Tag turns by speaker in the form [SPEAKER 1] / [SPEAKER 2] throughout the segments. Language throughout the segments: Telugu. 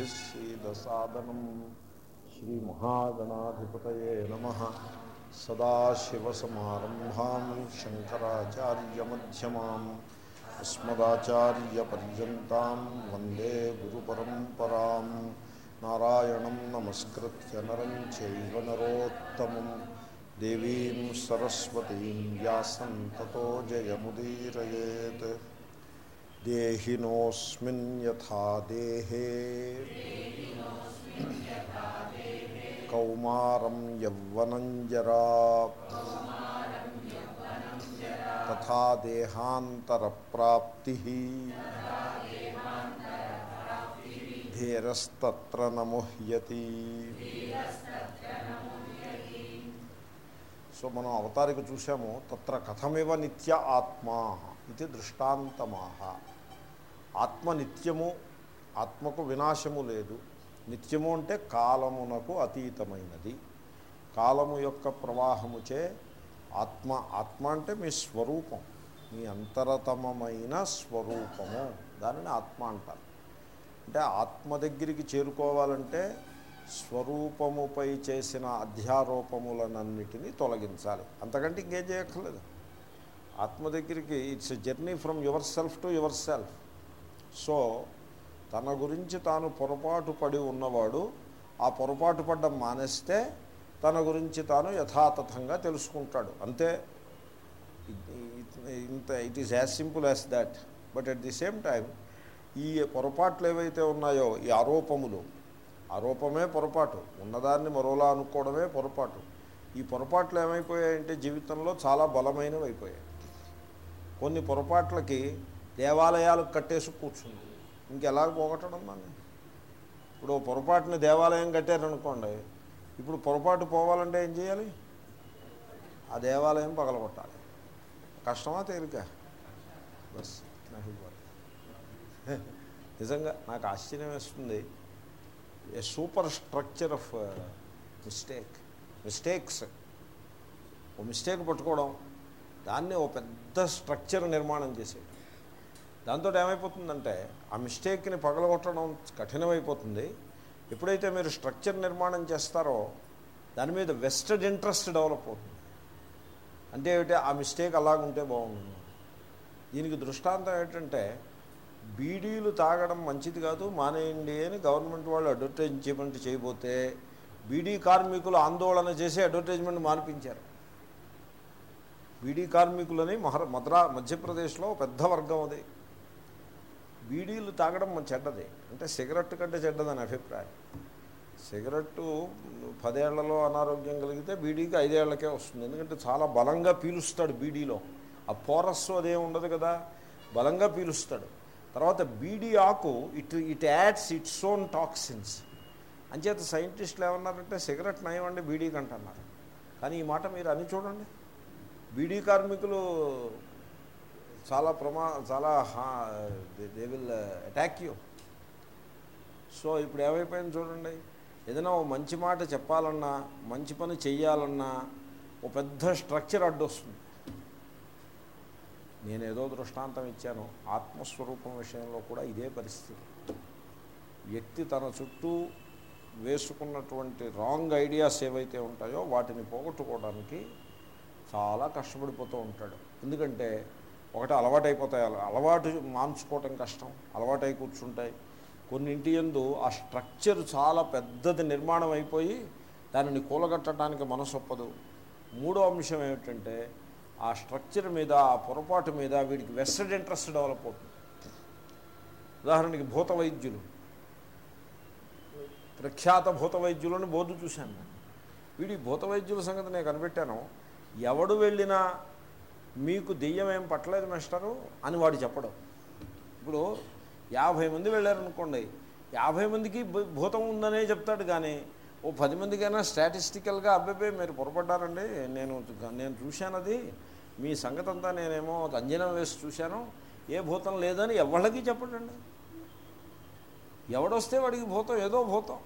[SPEAKER 1] श्रीगुरुभ्यश्रीदसादनं श्रीमहागणाधिपतये नमः। सदाशिवसमारम्भां शङ्कराचार्यमध्यमाम् अस्मदाचार्यपर्यन्तां वंदे गुरुपरम्परां नारायणं नमस्कृत्य नरं चैव नरोत्तमं। देवीं सरस्वतीं व्यासं ततो देहिनोऽस्मिन् यथा देहे कौमारं यौवनं जरा तथा देहान्तरप्राप्तिः धीरस्तत्र न मुह्यति సో మనం అవతారిక చూసాము తత్ర కథమివ నిత్య ఆత్మ ఇది దృష్టాంతమాహ ఆత్మ నిత్యము ఆత్మకు వినాశము లేదు. నిత్యము అంటే కాలమునకు అతీతమైనది. కాలము యొక్క ప్రవాహముచే ఆత్మ ఆత్మ అంటే మీ స్వరూపం మీ అంతరతమమైన స్వరూపము. దానిని ఆత్మ అంటారు. అంటే ఆత్మ దగ్గరికి చేరుకోవాలంటే స్వరూపముపై చేసిన అధ్యారోపములనన్నిటినీ తొలగించాలి. అంతకంటే ఇంకేం చేయక్కర్లేదు. ఆత్మ దగ్గరికి it's a journey from yourself to yourself so తన గురించి తాను పొరపాటు పడి ఉన్నవాడు ఆ పొరపాటు పడ్డం మానేస్తే తన గురించి తాను యథాతథంగా తెలుసుకుంటాడు. అంతే. ఇంత it is as simple as that but at the same time ఈ పొరపాట్లు ఏవైతే ఉన్నాయో ఈ ఆరోపములు ఆరోపమే పొరపాటు. ఉన్నదాన్ని మరోలా అనుకోవడమే పొరపాటు. ఈ పొరపాట్లు ఏమైపోయాయంటే జీవితంలో చాలా బలమైనవి అయిపోయాయి కొన్ని పొరపాట్లకి దేవాలయాలు కట్టేసి కూర్చుంది. ఇంకెలా పోగొట్టడం దాన్ని ఇప్పుడు పొరపాటుని దేవాలయం కట్టారనుకోండి ఇప్పుడు పొరపాటు పోవాలంటే ఏం చేయాలి? ఆ దేవాలయం పగలగొట్టాలి. కష్టమా తేలిక? బస్ నిజంగా నాకు ఆశ్చర్యం వేస్తుంది. A superstructure of mistake mistakes. Oh mistake పట్టుకోవడం దాన్ని ఓ పెద్ద స్ట్రక్చర్ నిర్మాణం చేసేది. దాంతో ఏమైపోతుందంటే ఆ మిస్టేక్ని పగలగొట్టడం కఠినమైపోతుంది. ఎప్పుడైతే మీరు స్ట్రక్చర్ నిర్మాణం చేస్తారో దాని మీద వెస్టెడ్ ఇంట్రెస్ట్ డెవలప్ అవుతుంది. అంటే ఏమిటి? ఆ మిస్టేక్ అలాగుంటే బాగుంటుంది దీనికి దృష్టాంతం ఏంటంటే బీడీలు తాగడం మంచిది కాదు మానేయండి అని గవర్నమెంట్ వాళ్ళు అడ్వర్టైజ్మెంట్ చేయబోతే బీడీ కార్మికులు ఆందోళన చేసి అడ్వర్టైజ్మెంట్ మానిపించారు. బీడీ కార్మికులని మహర మద్రా మధ్యప్రదేశ్లో పెద్ద వర్గం అది. బీడీలు తాగడం చెడ్డది. అంటే సిగరెట్ కంటే చెడ్డదని అభిప్రాయం. సిగరెట్టు పదేళ్ళలో అనారోగ్యం కలిగితే బీడీకి ఐదేళ్ళకే వస్తుంది. ఎందుకంటే చాలా బలంగా పీలుస్తాడు బీడీలో. ఆ పోరస్సు అదే ఉండదు కదా. బలంగా పీలుస్తాడు. తర్వాత బీడీ ఆకు it it adds its own toxins. అంచేత సైంటిస్టులు ఏమన్నారంటే సిగరెట్ నయమండి బీడీకి అంటున్నారు. కానీ ఈ మాట మీరు అని చూడండి. బీడీ కార్మికులు చాలా ప్రమా చాలా they will attack you. So ఇప్పుడు ఏమైపోయింది చూడండి. ఏదైనా ఓ మంచి మాట చెప్పాలన్నా మంచి పని చెయ్యాలన్నా ఓ పెద్ద స్ట్రక్చర్ అడ్డొస్తుంది. నేను ఏదో దృష్టాంతం ఇచ్చాను. ఆత్మస్వరూపం విషయంలో కూడా ఇదే పరిస్థితి. వ్యక్తి తన చుట్టూ వేసుకున్నటువంటి రాంగ్ ఐడియాస్ ఏవైతే ఉంటాయో వాటిని పోగొట్టుకోవడానికి చాలా కష్టపడిపోతూ ఉంటాడు. ఎందుకంటే ఒకటి అలవాటైపోతాయి. అలవాటు మాంచుకోవటం కష్టం. అలవాటై కూర్చుంటాయి. కొన్నింటి ఎందు ఆ స్ట్రక్చర్ చాలా పెద్దది నిర్మాణం అయిపోయి దానిని కూలగట్టడానికి మనసు ఒప్పదు మూడో అంశం ఏమిటంటే ఆ స్ట్రక్చర్ మీద ఆ పొరపాటు మీద వీడికి వెస్టెడ్ ఇంట్రెస్ట్ డెవలప్ అవుతుంది. ఉదాహరణకి భూత వైద్యులు. ప్రఖ్యాత భూత వైద్యులని బోర్డు చూశాను నేను. వీడి భూత వైద్యుల సంగతి నేను కనిపెట్టాను. ఎవడు వెళ్ళినా మీకు దెయ్యం ఏం పట్టలేదు మేస్టరు అని వాడు చెప్పడం. ఇప్పుడు యాభై మంది వెళ్ళారనుకోండి యాభై మందికి భూతం ఉందనే చెప్తాడు కానీ ఓ పది మందికైనా స్టాటిస్టికల్గా అబ్బాయి మీరు పొరపడ్డారండి. నేను నేను చూశాను అది మీ సంగతి అంతా నేనేమో అంజనం వేసి చూశాను. ఏ భూతం లేదని ఎవళ్ళకి చెప్పడండి. ఎవడొస్తే వాడికి భూతం ఏదో భూతం.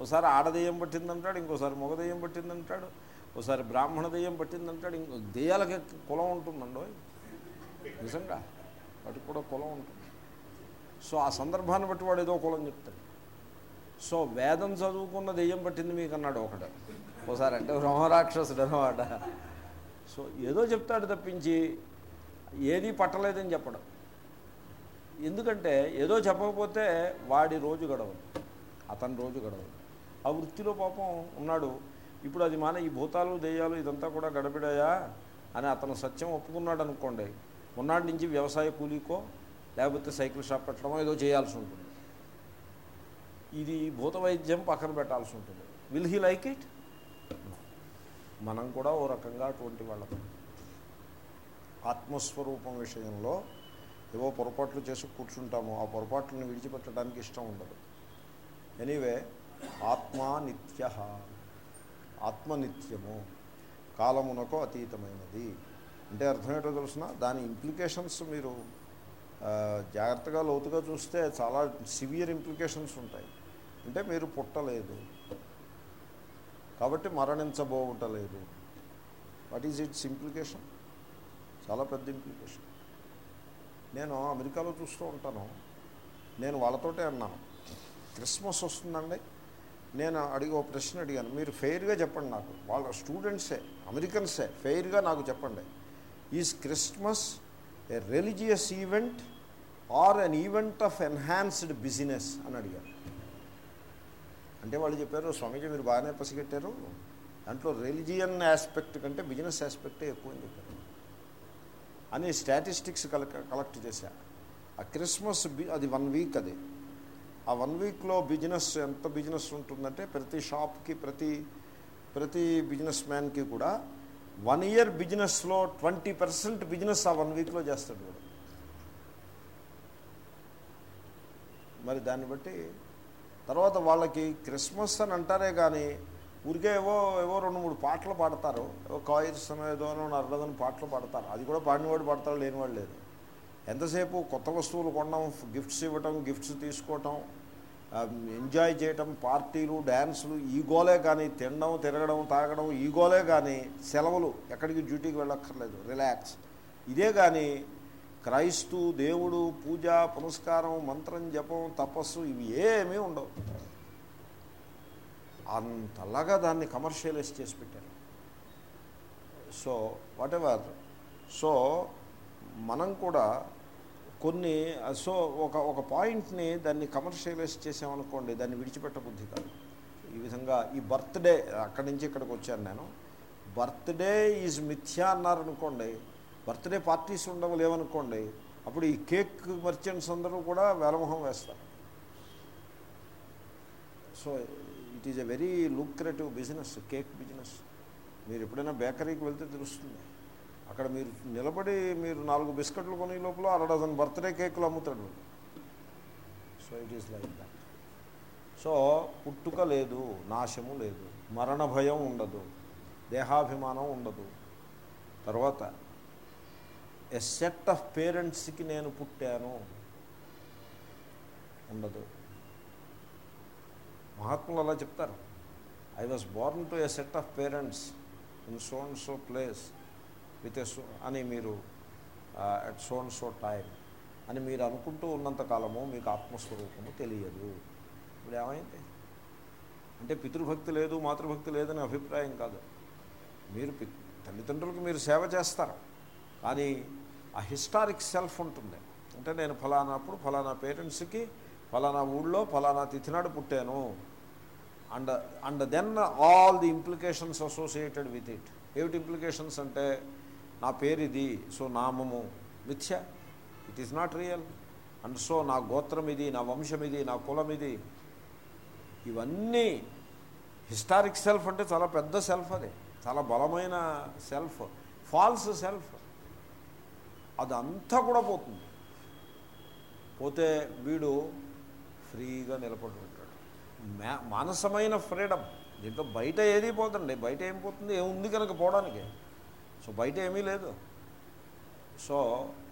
[SPEAKER 1] ఒకసారి ఆడదెయ్యం పట్టిందంటాడు ఇంకోసారి మగ దెయ్యం పట్టిందంటాడు. ఒకసారి బ్రాహ్మణ దెయ్యం పట్టిందంటాడు ఇంకో దెయ్యాలకి కులం ఉంటుందండో నిజంగా? వాటికి కూడా కులం ఉంటుంది. సో ఆ సందర్భాన్ని బట్టి వాడు ఏదో కులం చెప్తాడు. సో వేదం చదువుకున్న దెయ్యం పట్టింది మీకు అన్నాడు ఒకడు. ఒకసారి అంటే బ్రహ్మరాక్షసుడు అనమాట సో ఏదో చెప్తాడు తప్పించి ఏదీ పట్టలేదని చెప్పడం. ఎందుకంటే ఏదో చెప్పకపోతే వాడి రోజు గడవదు. అతని రోజు గడవదు. ఆ వృత్తిలో పాపం ఉన్నాడు ఇప్పుడు అది మన ఈ భూతాలు దెయ్యాలు ఇదంతా కూడా గడబిడాయా అని అతను సత్యం ఒప్పుకున్నాడు అనుకోండి. మొన్నటి నుంచి వ్యవసాయ కూలీకో లేకపోతే సైకిల్ షాప్ పెట్టడమో ఏదో చేయాల్సి ఉంటుంది. ఇది భూత వైద్యం పక్కన పెట్టాల్సి ఉంటుంది. విల్ హీ లైక్ ఇట్ మనం కూడా ఓ రకంగా అటువంటి వాళ్ళం. ఆత్మస్వరూపం విషయంలో ఏవో పొరపాట్లు చేసి కూర్చుంటాము. ఆ పొరపాట్లను విడిచిపెట్టడానికి ఇష్టం ఉండదు. ఎనీవే ఆత్మా నిత్య. ఆత్మ నిత్యము కాలమునకు అతీతమైనది. అంటే అర్థం ఏంటో తెలుసిన? దాని ఇంప్లికేషన్స్ మీరు జాగ్రత్తగా లోతుగా చూస్తే చాలా సివియర్ ఇంప్లికేషన్స్ ఉంటాయి. అంటే మీరు పుట్టలేదు. కాబట్టి మరణించబోవుటలేదు. వాట్ ఈజ్ ఇట్స్ ఇంప్లికేషన్ చాలా పెద్ద ఇంప్లికేషన్ నేను అమెరికాలో చూస్తూ ఉంటాను. నేను వాళ్ళతోటే అన్నాను. క్రిస్మస్ వస్తుందండి. నేను అడిగి ఒక ప్రశ్న అడిగాను. మీరు ఫెయిర్గా చెప్పండి నాకు. వాళ్ళ స్టూడెంట్సే అమెరికన్సే ఫెయిర్గా నాకు చెప్పండి. Is Christmas a religious event or an event of enhanced business అని అడిగారు అంటే వాళ్ళు చెప్పారు స్వామీజీ మీరు బాగానే పసిగట్టారు. దాంట్లో రిలిజియన్ ఆస్పెక్ట్ కంటే బిజినెస్ ఆస్పెక్టే ఎక్కువ అని చెప్పారు. అని స్టాటిస్టిక్స్ కలెక్ట్ కలెక్ట్ చేశా. ఆ క్రిస్మస్ బి అది వన్ వీక్ అది. ఆ వన్ వీక్లో బిజినెస్ ఎంత బిజినెస్ ఉంటుందంటే ప్రతి షాప్కి ప్రతి ప్రతి బిజినెస్ మ్యాన్కి కూడా వన్ ఇయర్ బిజినెస్లో ట్వంటీ పర్సెంట్ బిజినెస్ ఆ వన్ వీక్లో చేస్తాడు వాడు. మరి దాన్ని బట్టి తర్వాత వాళ్ళకి క్రిస్మస్ అని అంటారే కానీ ఊరికే ఏవో ఏవో రెండు మూడు పాటలు పాడతారు. ఏవో కాయిర్స్ ఏదో అర్ధదని పాటలు పాడతారు. అది కూడా పాడినవాడు పాడతారు లేనివాడు లేదు. ఎంతసేపు కొత్త వస్తువులు కొనడం గిఫ్ట్స్ ఇవ్వటం గిఫ్ట్స్ తీసుకోవటం um, ఎంజాయ్ చేయటం పార్టీలు డ్యాన్సులు ఈగోలే కానీ తినడం తిరగడం తాగడం ఈగోలే కానీ సెలవులు ఎక్కడికి డ్యూటీకి వెళ్ళక్కర్లేదు. రిలాక్స్ ఇదే కానీ క్రైస్తు దేవుడు పూజ పునస్కారం మంత్రం జపం తపస్సు ఇవి ఏమీ ఉండవు. అంతలాగా దాన్ని కమర్షియలైజ్ చేసి పెట్టారు. సో వాట్ ఎవర్ సో మనం కూడా కొన్ని సో ఒక ఒక పాయింట్ని దాన్ని కమర్షియలైజ్ చేసామనుకోండి దాన్ని విడిచిపెట్ట బుద్ధి కాదు. ఈ విధంగా ఈ బర్త్డే అక్కడి నుంచి ఇక్కడికి వచ్చాను నేను. బర్త్డే ఈజ్ మిథ్యా అన్నారనుకోండి బర్త్డే పార్టీస్ ఉండవలేవనుకోండి అప్పుడు ఈ కేక్ మర్చెంట్స్ అందరూ కూడా వేలమొహం వేస్తారు. So it is a very lucrative business cake business. మీరు ఎప్పుడైనా బేకరీకి వెళ్తే తెలుస్తుంది. అక్కడ మీరు నిలబడి మీరు నాలుగు బిస్కెట్లు కొనే లోపల అర డజన్ బర్త్డే కేకులు అమ్ముతాడు. So it is like that so పుట్టుక లేదు నాశము లేదు మరణ భయం ఉండదు దేహాభిమానం ఉండదు. తర్వాత ఎ సెట్ ఆఫ్ పేరెంట్స్కి నేను పుట్టాను ఉండదు. మహాత్ములు అలా చెప్తారు. I was born to a set of parents in so and so place with so అని మీరు అట్ సోన్ సో టైం అని మీరు అనుకుంటూ ఉన్నంత కాలము మీకు ఆత్మస్వరూపము తెలియదు. ఇప్పుడు ఏమైంది? అంటే పితృభక్తి లేదు మాతృభక్తి లేదని అభిప్రాయం కాదు. మీరు తల్లిదండ్రులకు మీరు సేవ చేస్తారు. కానీ ఆ హిస్టారిక్ సెల్ఫ్ ఉంటుంది. అంటే నేను ఫలానాప్పుడు ఫలానా పేరెంట్స్కి ఫలానా ఊళ్ళో ఫలానా తిథినాడు పుట్టాను. And and then all the implications associated with it. ఏమిటి ఇంప్లికేషన్స్ అంటే నా పేరు ఇది సో నామము మిథ్య. It is not real and so నా గోత్రం ఇది నా వంశం ఇది నా కులం ఇది ఇవన్నీ హిస్టారిక్ సెల్ఫ్ అంటే చాలా పెద్ద సెల్ఫ్ అది. చాలా బలమైన సెల్ఫ్ ఫాల్స్ సెల్ఫ్ అదంతా కూడా పోతుంది. పోతే వీడు ఫ్రీగా నిలబడి ఉంటాడు. మానసమైన ఫ్రీడమ్ దీంట్లో బయట ఏది పోతండి బయట ఏం పోతుంది? ఏముంది కనుక పోవడానికి? సో బయట ఏమీ లేదు. సో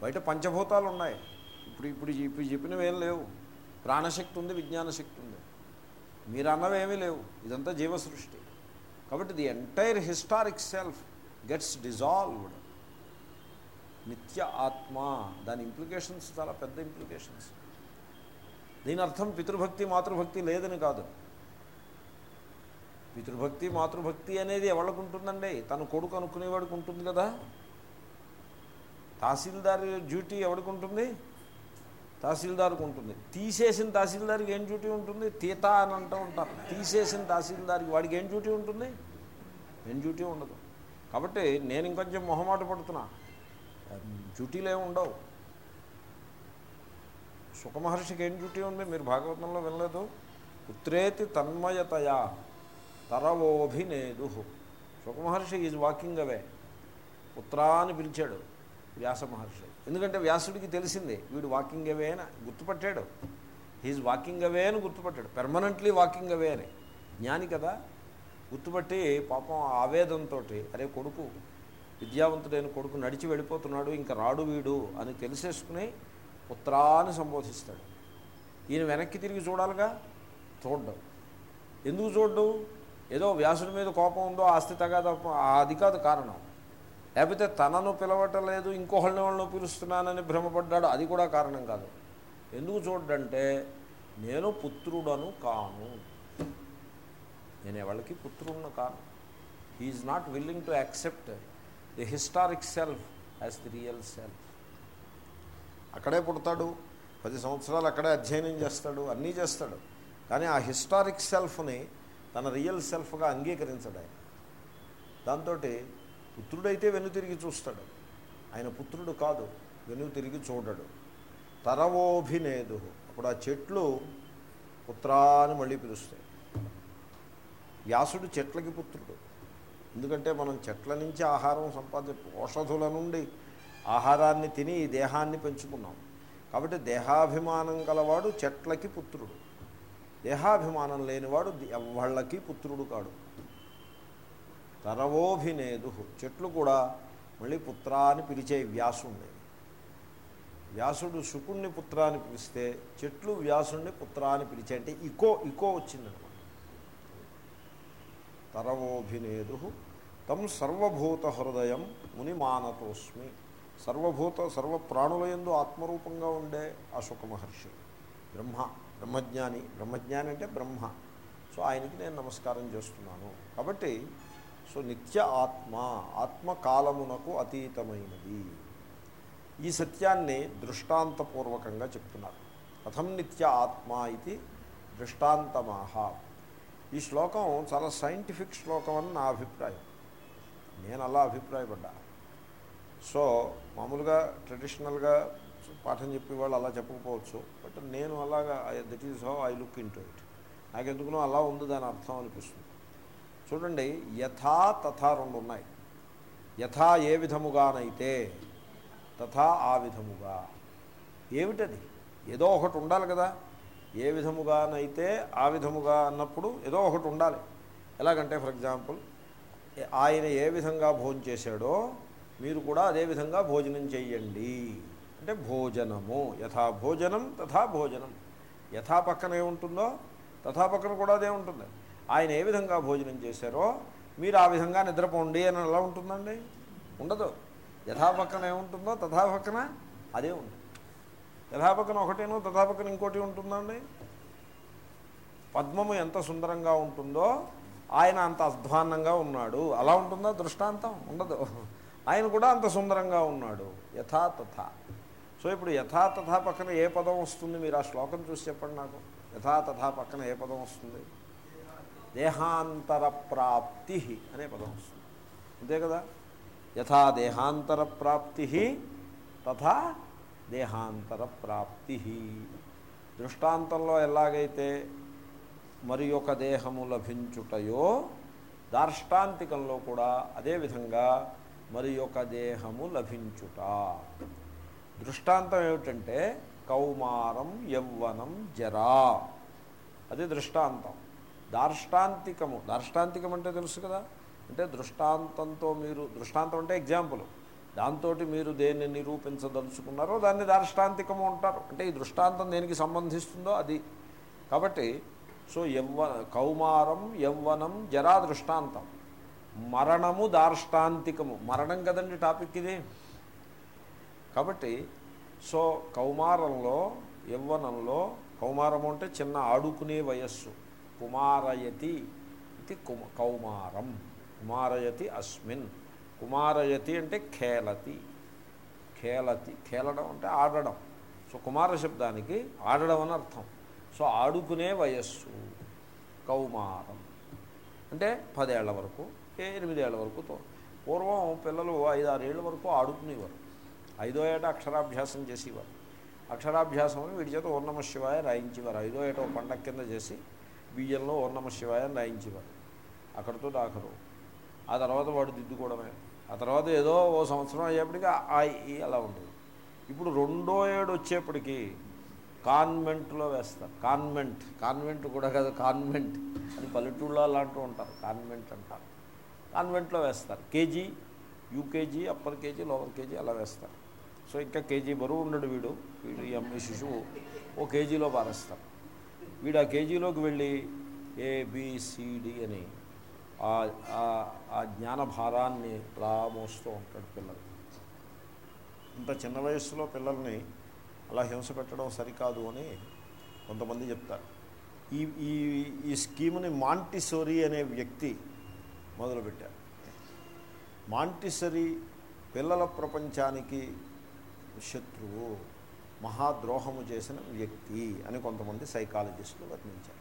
[SPEAKER 1] బయట పంచభూతాలు ఉన్నాయి. ఇప్పుడు ఇప్పుడు ఇప్పుడు చెప్పినవి ఏం లేవు. ప్రాణశక్తి ఉంది విజ్ఞాన శక్తి ఉంది. మీరు అన్నవి ఏమీ లేవు. ఇదంతా జీవ సృష్టి కాబట్టి the entire historic self gets dissolved నిత్య ఆత్మ. దాని ఇంప్లికేషన్స్ చాలా పెద్ద ఇంప్లికేషన్స్ దీని అర్థం పితృభక్తి మాతృభక్తి లేదని కాదు. పితృభక్తి మాతృభక్తి అనేది ఎవరికి ఉంటుందండి తన కొడుకు అనుకునేవాడికి ఉంటుంది కదా? తహసీల్దార్ డ్యూటీ ఎవరికి ఉంటుంది తహసీల్దార్కి ఉంటుంది తీసేసిన తహసీల్దార్కి ఏం డ్యూటీ ఉంటుంది? తీత అని అంటూ ఉంటారు. తీసేసిన తహసీల్దార్కి వాడికి ఏం డ్యూటీ ఉంటుంది? ఏం డ్యూటీ ఉండదు. కాబట్టి నేను ఇంకొంచెం మొహమాట పడుతున్నా. డ్యూటీలు ఏమి ఉండవు. సుఖమహర్షికి ఏం డ్యూటీ ఉంది? మీరు భాగవతంలో వినలేదు. పుత్రేతి తన్మయతయా? తరవోభినేదు. శుకమహర్షి ఈజ్ వాకింగ్ అవే. పుత్రా అని పిలిచాడు వ్యాస మహర్షి. ఎందుకంటే వ్యాసుడికి తెలిసింది వీడు వాకింగ్ అవే అని గుర్తుపట్టాడు. హీజ్ వాకింగ్ అవే అని గుర్తుపట్టాడు. పెర్మనెంట్లీ వాకింగ్ అవే అని. జ్ఞాని కదా గుర్తుపట్టి పాపం ఆవేదంతో అరే కొడుకు విద్యావంతుడైన కొడుకు నడిచి వెళ్ళిపోతున్నాడు ఇంకా రాడు వీడు అని తెలిసేసుకుని పుత్రాన్ని సంబోధిస్తాడు. ఈయన వెనక్కి తిరిగి చూడాలిగా? చూడ్డం. ఎందుకు చూడడం? ఏదో వ్యాసుడి మీద కోపం ఉందో ఆస్తి తగాద అది కాదు కారణం. లేకపోతే తనను పిలవటం లేదు వాళ్ళను పిలుస్తున్నానని భ్రమపడ్డాడు అది కూడా కారణం కాదు. ఎందుకు చూడంటే నేను పుత్రుడను కాను. నేను ఎవరికి పుత్రుడును కాను. He is not willing to accept the historic self as the real self అక్కడే పుడతాడు పది సంవత్సరాలు అక్కడే అధ్యయనం చేస్తాడు అన్నీ చేస్తాడు. కానీ ఆ హిస్టారిక్ సెల్ఫ్ని తన రియల్ సెల్ఫ్గా అంగీకరించడు. ఆయన దాంతో పుత్రుడైతే వెను తిరిగి చూస్తాడు. ఆయన పుత్రుడు కాదు వెను తిరిగి చూడడు. తరవోభినేదు. అప్పుడు ఆ చెట్లు పుత్రాన్ని మళ్ళీ పిలుస్తాయి. వ్యాసుడు చెట్లకి పుత్రుడు. ఎందుకంటే మనం చెట్ల నుంచి ఆహారం సంపాది ఔషధుల నుండి ఆహారాన్ని తిని ఈ దేహాన్ని పెంచుకున్నాం. కాబట్టి దేహాభిమానం గలవాడు చెట్లకి పుత్రుడు. దేహాభిమానం లేనివాడు ఎవళ్ళకి పుత్రుడు కాడు. తరవోభినేదు. చెట్లు కూడా మళ్ళీ పుత్రాన్ని అని పిలిచే వ్యాసుండే వ్యాసుడు శుకుణ్ణి పుత్ర అని పిలిస్తే చెట్లు వ్యాసుణ్ణి పుత్ర అని పిలిచే అంటే ఇకో ఇకో వచ్చిందనమాట. తరవోభినేదు. తం సర్వభూత హృదయం మునిమానతోస్మి. సర్వభూత సర్వప్రాణులయందు ఆత్మరూపంగా ఉండే ఆ మహర్షి బ్రహ్మ. బ్రహ్మజ్ఞాని. బ్రహ్మజ్ఞాని అంటే బ్రహ్మ. సో ఆయనకి నేను నమస్కారం చేస్తున్నాను. కాబట్టి సో నిత్య ఆత్మ ఆత్మకాలమునకు అతీతమైనది. ఈ సత్యాన్ని దృష్టాంతపూర్వకంగా చెప్తున్నారు. కథం నిత్య ఆత్మ ఇది దృష్టాంతమాహ. ఈ శ్లోకం చాలా సైంటిఫిక్ శ్లోకం అని నా అభిప్రాయం. నేను అలా అభిప్రాయపడ్డా. సో మామూలుగా ట్రెడిషనల్గా పాఠం చెప్పేవాళ్ళు అలా చెప్పకపోవచ్చు. బట్ నేను అలాగా that is how I look into it నాకెందుకునో అలా ఉంది దాని అర్థం అనిపిస్తుంది. చూడండి యథా తథా రెండు ఉన్నాయి. యథా ఏ విధముగానైతే తథా ఆ విధముగా. ఏమిటది? ఏదో ఒకటి ఉండాలి కదా. ఏ విధముగానైతే ఆ విధముగా అన్నప్పుడు ఏదో ఒకటి ఉండాలి. ఎలాగంటే ఫర్ ఎగ్జాంపుల్ ఆయన ఏ విధంగా భోజనం చేశాడో మీరు కూడా అదే విధంగా భోజనం చేయండి అంటే భోజనము. యథా భోజనం తథా భోజనం. యథా పక్కన ఏముంటుందో తథా పక్కన కూడా అదే ఉంటుంది. ఆయన ఏ విధంగా భోజనం చేశారో మీరు ఆ విధంగా నిద్రపోండి అని ఎలా ఉంటుందండి? ఉండదు. యథా పక్కన ఏముంటుందో తథా పక్కన అదే ఉంటుంది. యథా పక్కన ఒకటేనో తథా పక్కన ఇంకోటి ఉంటుందండి? పద్మము ఎంత సుందరంగా ఉంటుందో ఆయన అంత అధ్వాన్నంగా ఉన్నాడు. అలా ఉంటుందా? దృష్టాంతం ఉండదు. ఆయన కూడా అంత సుందరంగా ఉన్నాడు. యథా తథా. సో ఇప్పుడు యథాతథా పక్కన ఏ పదం వస్తుంది? మీరు ఆ శ్లోకం చూసి చెప్పండి నాకు. యథాతథా పక్కన ఏ పదం వస్తుంది? దేహాంతర ప్రాప్తి అనే పదం వస్తుంది. అంతే కదా? యథా దేహాంతర ప్రాప్తి తథా దేహాంతర ప్రాప్తి దృష్టాంతంలో ఎలాగైతే మరి ఒక దేహము లభించుటయో దార్ష్టాంతికంలో కూడా అదేవిధంగా మరి ఒక దేహము లభించుట. దృష్టాంతం ఏమిటంటే కౌమారం యవ్వనం జరా. అది దృష్టాంతం. దార్ష్టాంతికము. దార్ష్టాంతికం అంటే తెలుసు కదా? అంటే దృష్టాంతంతో మీరు దృష్టాంతం అంటే ఎగ్జాంపుల్. దాంతో మీరు దేన్ని నిరూపించదలుచుకున్నారో దాన్ని దార్ష్టాంతికము అంటారు. అంటే ఈ దృష్టాంతం దేనికి సంబంధిస్తుందో అది. కాబట్టి సో యవ్వ కౌమారం యవ్వనం జరా దృష్టాంతం. మరణము దార్ష్టాంతికము. మరణం కదండి టాపిక్ ఇది? కాబట్టి సో కౌమారంలో యవ్వనంలో కౌమారము అంటే చిన్న ఆడుకునే వయస్సు. కుమారయతి ఇది కుమ కౌమారం. కుమారయతి అస్మిన్. కుమారయతి అంటే ఖేలతి. ఖేలతి ఖేలడం అంటే ఆడడం. సో కుమార శబ్దానికి ఆడడం అని అర్థం. సో ఆడుకునే వయస్సు కౌమారం. అంటే పదేళ్ళ వరకు ఎనిమిదేళ్ళ వరకు పూర్వం పిల్లలు ఐదు ఆరేళ్ళ వరకు ఆడుకునేవారు. ఐదో ఏట అక్షరాభ్యాసం చేసేవారు. అక్షరాభ్యాసం వీడి చేత ఓర్ణమ శివాయ రాయించేవారు. ఐదో ఏటో పండగ కింద చేసి బియ్యంలో ఓర్ణమ శివాయ రాయించేవారు. అక్కడితో ఆఖరు ఆ తర్వాత వాడు దిద్దుకోవడమే. ఆ తర్వాత ఏదో ఓ సంవత్సరం అయ్యేప్పటికీ ఆ ఈ అలా ఉండేది. ఇప్పుడు రెండో ఏడు వచ్చేప్పటికీ కాన్వెంట్లో వేస్తారు. కాన్వెంట్. కాన్వెంట్ కూడా కాదు కాన్వెంట్ అని పల్లెటూళ్ళలో అలాంటూ ఉంటారు. కాన్వెంట్ అంటారు. కాన్వెంట్లో వేస్తారు. KG UKG upper KG lower KG అలా వేస్తారు. సో ఇంకా కేజీ బరువు ఉండడు వీడు. వీడు ఈ అమ్మాయి శిశువు ఓ కేజీలో పారేస్తారు వీడు ఆ కేజీలోకి వెళ్ళి ఏబిసిడి అని ఆ- ఆ- జ్ఞాన భారాన్ని అలా మోస్తూ ఉంటాడు పిల్లలు. ఇంత చిన్న వయస్సులో పిల్లల్ని అలా హింస పెట్టడం సరికాదు అని కొంతమంది చెప్తారు. ఈ ఈ ఈ స్కీమ్ని మాంటిసోరీ అనే వ్యక్తి మొదలుపెట్టారు. మాంటిసరీ పిల్లల ప్రపంచానికి శత్రువు మహాద్రోహము చేసిన వ్యక్తి అని కొంతమంది సైకాలజిస్టులు వర్ణించారు.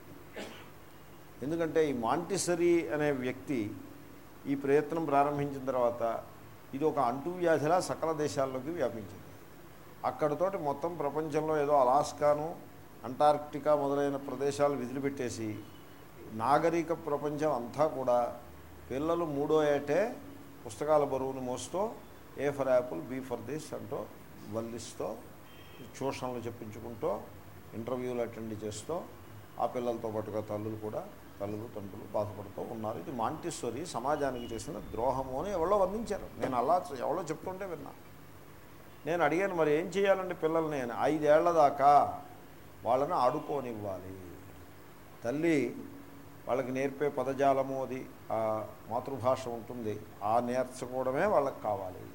[SPEAKER 1] ఎందుకంటే ఈ మాంటిసరీ అనే వ్యక్తి ఈ ప్రయత్నం ప్రారంభించిన తర్వాత ఇది ఒక అంటువ్యాధిలా సకల దేశాల్లోకి వ్యాపించింది. అక్కడతోటి మొత్తం ప్రపంచంలో ఏదో అలాస్కాను అంటార్క్టికా మొదలైన ప్రదేశాలు విదిలిపెట్టేసి నాగరిక ప్రపంచం అంతా కూడా పిల్లలు మూడో ఏటే పుస్తకాల బరువును మోస్తూ A for apple B for this అంటూ వల్లిస్తూ ట్యూషన్లు చెప్పించుకుంటూ ఇంటర్వ్యూలు అటెండ్ చేస్తూ ఆ పిల్లలతో పాటుగా తల్లులు కూడా తల్లులు తండ్రులు బాధపడుతూ ఉన్నారు. ఇది మాంటిస్వరి సమాజానికి చేసిన ద్రోహము అని ఎవరో వర్ణించారు. నేను అలా ఎవరో చెప్తుంటే విన్నా. నేను అడిగాను మరి ఏం చేయాలండి పిల్లల్ని? నేను ఐదేళ్ళ దాకా వాళ్ళని ఆడుకోనివ్వాలి. తల్లి వాళ్ళకి నేర్పే పదజాలము అది ఆ మాతృభాష ఉంటుంది. ఆ నేర్చుకోవడమే వాళ్ళకి కావాలి.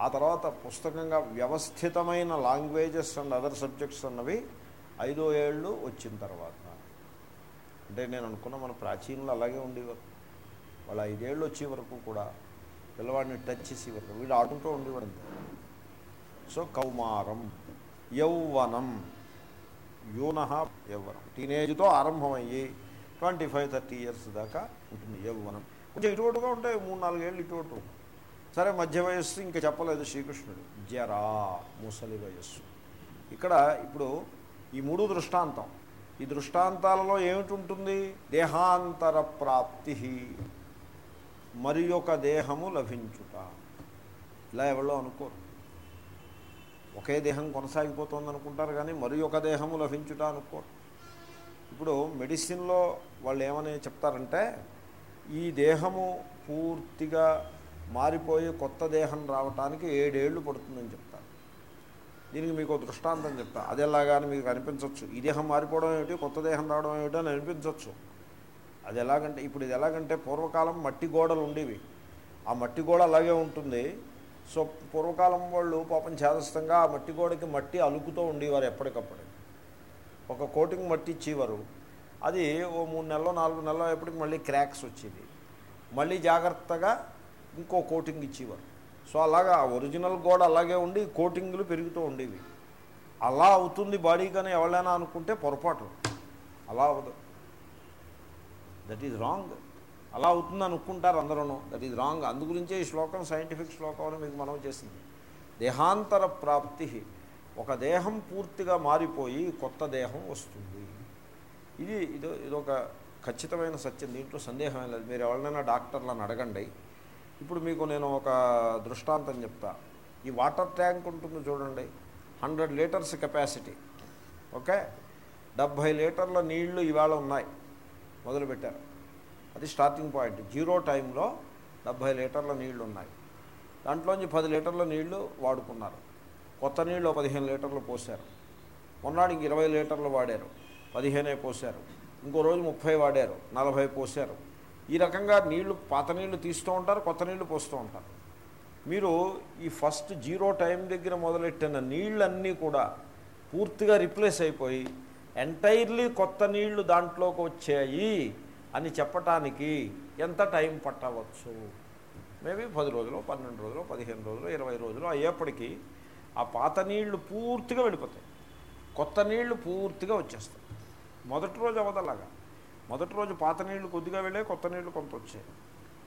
[SPEAKER 1] ఆ తర్వాత పుస్తకంగా వ్యవస్థితమైన లాంగ్వేజెస్ అండ్ అదర్ సబ్జెక్ట్స్ అన్నవి ఐదో ఏళ్ళు వచ్చిన తర్వాత. అంటే నేను అనుకున్న మన ప్రాచీనులు అలాగే ఉండేవారు. వాళ్ళు ఐదేళ్ళు వచ్చే వరకు కూడా పిల్లవాడిని టచ్ చేసేవారు. వీడు ఆడుకుంటూ ఉండేవాడు సో కౌమారం యౌవనం యూన యౌవనం. టీనేజ్తో ఆరంభమయ్యి ట్వంటీ ఫైవ్ థర్టీ ఇయర్స్ దాకా ఉంటుంది యౌవనం. కొంచెం ఇటువంటిగా ఉంటాయి మూడు నాలుగేళ్ళు ఇటువంటి సరే మధ్య వయస్సు ఇంకా చెప్పలేదు శ్రీకృష్ణుడు. జరా ముసలి వయస్సు ఇక్కడ ఇప్పుడు ఈ మూడు దృష్టాంతం. ఈ దృష్టాంతాలలో ఏమిటి ఉంటుంది? దేహాంతర ప్రాప్తి. మరి ఒక దేహము లభించుట. ఇలా ఎవరో అనుకోరు. ఒకే దేహం కొనసాగిపోతుంది అనుకుంటారు కానీ మరి ఒక దేహము లభించుట అనుకోరు. ఇప్పుడు మెడిసిన్లో వాళ్ళు ఏమని చెప్తారంటే ఈ దేహము పూర్తిగా మారిపోయి కొత్త దేహం రావటానికి ఏడేళ్ళు పడుతుందని చెప్తారు దీనికి మీకు దృష్టాంతం చెప్తా. అది ఎలాగాని మీకు అనిపించవచ్చు ఈ దేహం మారిపోవడం ఏమిటి? కొత్త దేహం రావడం ఏమిటి అని అనిపించవచ్చు అది ఎలాగంటే ఇప్పుడు ఇది ఎలాగంటే పూర్వకాలం మట్టి గోడలు ఉండేవి. ఆ మట్టి గోడ అలాగే ఉంటుంది. సో పూర్వకాలం వాళ్ళు పాపం చేదస్తంగా ఆ మట్టి గోడకి మట్టి అలుకుతూ ఉండేవారు ఎప్పటికప్పుడు. ఒక కోటింగ్ మట్టి ఇచ్చేవారు. అది ఓ మూడు నెలలో నాలుగు నెలలో ఎప్పటికి మళ్ళీ క్రాక్స్ వచ్చేది మళ్ళీ జాగ్రత్తగా ఇంకో కోటింగ్ ఇచ్చేవారు. సో అలాగా ఒరిజినల్ గోడ అలాగే ఉండి కోటింగ్లు పెరుగుతూ ఉండేవి. అలా అవుతుంది బాడీ కానీ ఎవరైనా అనుకుంటే పొరపాటు. అలా అవ్వదు. దట్ ఈజ్ రాంగ్ అలా అవుతుంది అనుకుంటారు అందరూ దట్ ఈజ్ రాంగ్ అందుగురించే ఈ శ్లోకం సైంటిఫిక్ శ్లోకం అని మీకు మనం చేసింది. దేహాంతర ప్రాప్తి. ఒక దేహం పూర్తిగా మారిపోయి కొత్త దేహం వస్తుంది. ఇది ఇది ఇదొక ఖచ్చితమైన సత్యం. దీంట్లో సందేహం లేదు. మీరు ఎవరినైనా డాక్టర్లను అడగండి. ఇప్పుడు మీకు నేను ఒక దృష్టాంతం చెప్తా. ఈ వాటర్ ట్యాంక్ ఉంటుంది చూడండి. Hundred litres capacity. ఓకే? డెబ్భై లీటర్ల నీళ్ళు ఇవాళ ఉన్నాయి. మొదలుపెట్టారు. అది స్టార్టింగ్ పాయింట్. జీరో టైంలో డెబ్భై లీటర్ల నీళ్ళు ఉన్నాయి. దాంట్లోంచి పది లీటర్ల నీళ్ళు వాడుకున్నారు. కొత్త నీళ్ళు పదిహేను లీటర్లు పోసారు మొన్నటికి ఇరవై లీటర్లు వాడారు. పదిహేనే పోసారు ఇంకో రోజు ముప్పై వాడారు. నలభై పోసారు ఈ రకంగా నీళ్ళు పాత నీళ్ళు తీస్తూ ఉంటారు కొత్త నీళ్ళు పోస్తూ ఉంటారు. మీరు ఈ ఫస్ట్ జీరో టైం దగ్గర మొదలెట్టిన నీళ్ళన్నీ కూడా పూర్తిగా రిప్లేస్ అయిపోయి ఎంటైర్లీ కొత్త నీళ్ళు దాంట్లోకి వచ్చాయి అని చెప్పటానికి ఎంత టైం పట్టవచ్చు? మేబీ పది రోజులు పన్నెండు రోజులు పదిహేను రోజులు ఇరవై రోజులు అయ్యేప్పటికీ ఆ పాత నీళ్ళు పూర్తిగా వెళ్ళిపోతాయి. కొత్త నీళ్ళు పూర్తిగా వచ్చేస్తాయి. మొదటి రోజు అవదలాగా మొదటి రోజు పాత నీళ్ళు కొద్దిగా వెళ్ళే కొత్త నీళ్ళు కొంత వచ్చాయి.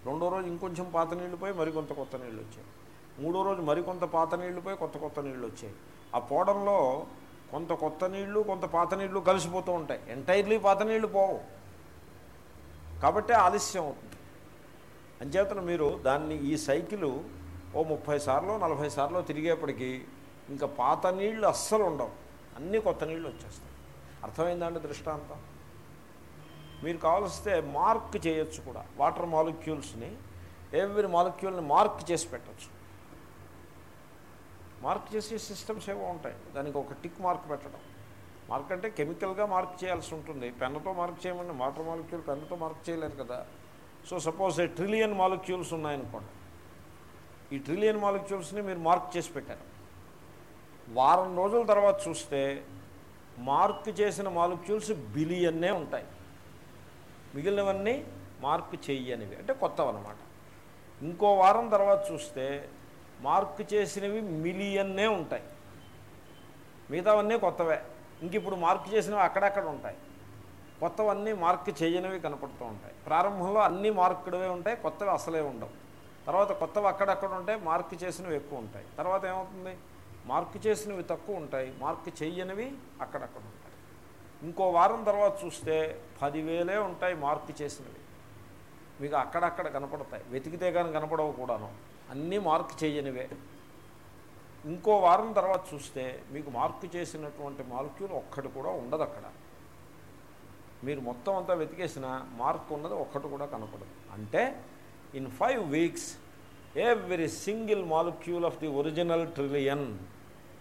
[SPEAKER 1] రెండో రోజు ఇంకొంచెం పాత నీళ్ళు పోయి మరికొంత కొత్త నీళ్ళు వచ్చాయి. మూడో రోజు మరికొంత పాత నీళ్ళు పోయి కొత్త కొత్త నీళ్ళు వచ్చాయి. ఆ పోవడంలో కొంత కొత్త నీళ్ళు కొంత పాత నీళ్ళు కలిసిపోతూ ఉంటాయి. ఎంటైర్లీ పాత నీళ్ళు పోవు. కాబట్టి ఆలస్యం అవుతుంది. అంచేతను మీరు దాన్ని ఈ సైకిల్ ఓ ముప్పై సార్లు నలభై సార్లు తిరిగేప్పటికీ ఇంకా పాత నీళ్ళు అస్సలు ఉండవు. అన్నీ కొత్త నీళ్ళు వచ్చేస్తాయి. అర్థమైందండి దృష్టాంతం? మీరు కావలిస్తే మార్క్ చేయొచ్చు కూడా. వాటర్ మాలిక్యూల్స్ని ఎవ్రీ మాలిక్యూల్ని మార్క్ చేసి పెట్టచ్చు. మార్క్ చేసే సిస్టమ్స్ ఏవో ఉంటాయి. దానికి ఒక టిక్ మార్క్ పెట్టడం. మార్క్ అంటే కెమికల్గా మార్క్ చేయాల్సి ఉంటుంది. పెన్నుతో మార్క్ చేయమండి. వాటర్ మాలిక్యూల్ పెన్నుతో మార్క్ చేయలేరు కదా. So suppose a trillion molecules ఉన్నాయనుకోండి. ఈ ట్రిలియన్ మాలిక్యూల్స్ని మీరు మార్క్ చేసి పెట్టారు. వారం రోజుల తర్వాత చూస్తే మార్క్ చేసిన మాలిక్యూల్స్ బిలియన్నే ఉంటాయి. మిగిలినవన్నీ మార్క్ చేయనివి అంటే కొత్తవన్నమాట. ఇంకో వారం తర్వాత చూస్తే మార్క్ చేసినవి మిలియన్నే ఉంటాయి. మిగతావన్నీ కొత్తవే. ఇంక ఇప్పుడు మార్క్ చేసినవి అక్కడక్కడ ఉంటాయి. కొత్తవన్నీ మార్క్ చేయనివి కనపడుతూ ఉంటాయి. ప్రారంభంలో అన్నీ మార్కుడవే ఉంటాయి కొత్తవి అసలే ఉండవు. తర్వాత కొత్తవి అక్కడక్కడ ఉంటాయి మార్క్ చేసినవి ఎక్కువ ఉంటాయి. తర్వాత ఏమవుతుంది? మార్క్ చేసినవి తక్కువ ఉంటాయి మార్క్ చేయనివి అక్కడక్కడ ఉంటాయి. ఇంకో వారం తర్వాత చూస్తే పదివేలే ఉంటాయి మార్క్ చేసినవి. మీకు అక్కడక్కడ కనపడతాయి. వెతికితే కానీ కనపడవు కూడాను. అన్నీ మార్క్ చేయనివే. ఇంకో వారం తర్వాత చూస్తే మీకు మార్క్ చేసినటువంటి మాలిక్యూల్ ఒక్కటి కూడా ఉండదు అక్కడ. మీరు మొత్తం అంతా వెతికేసిన మార్క్ ఉన్నది ఒక్కటి కూడా కనపడదు. అంటే in five weeks every single molecule of the original trillion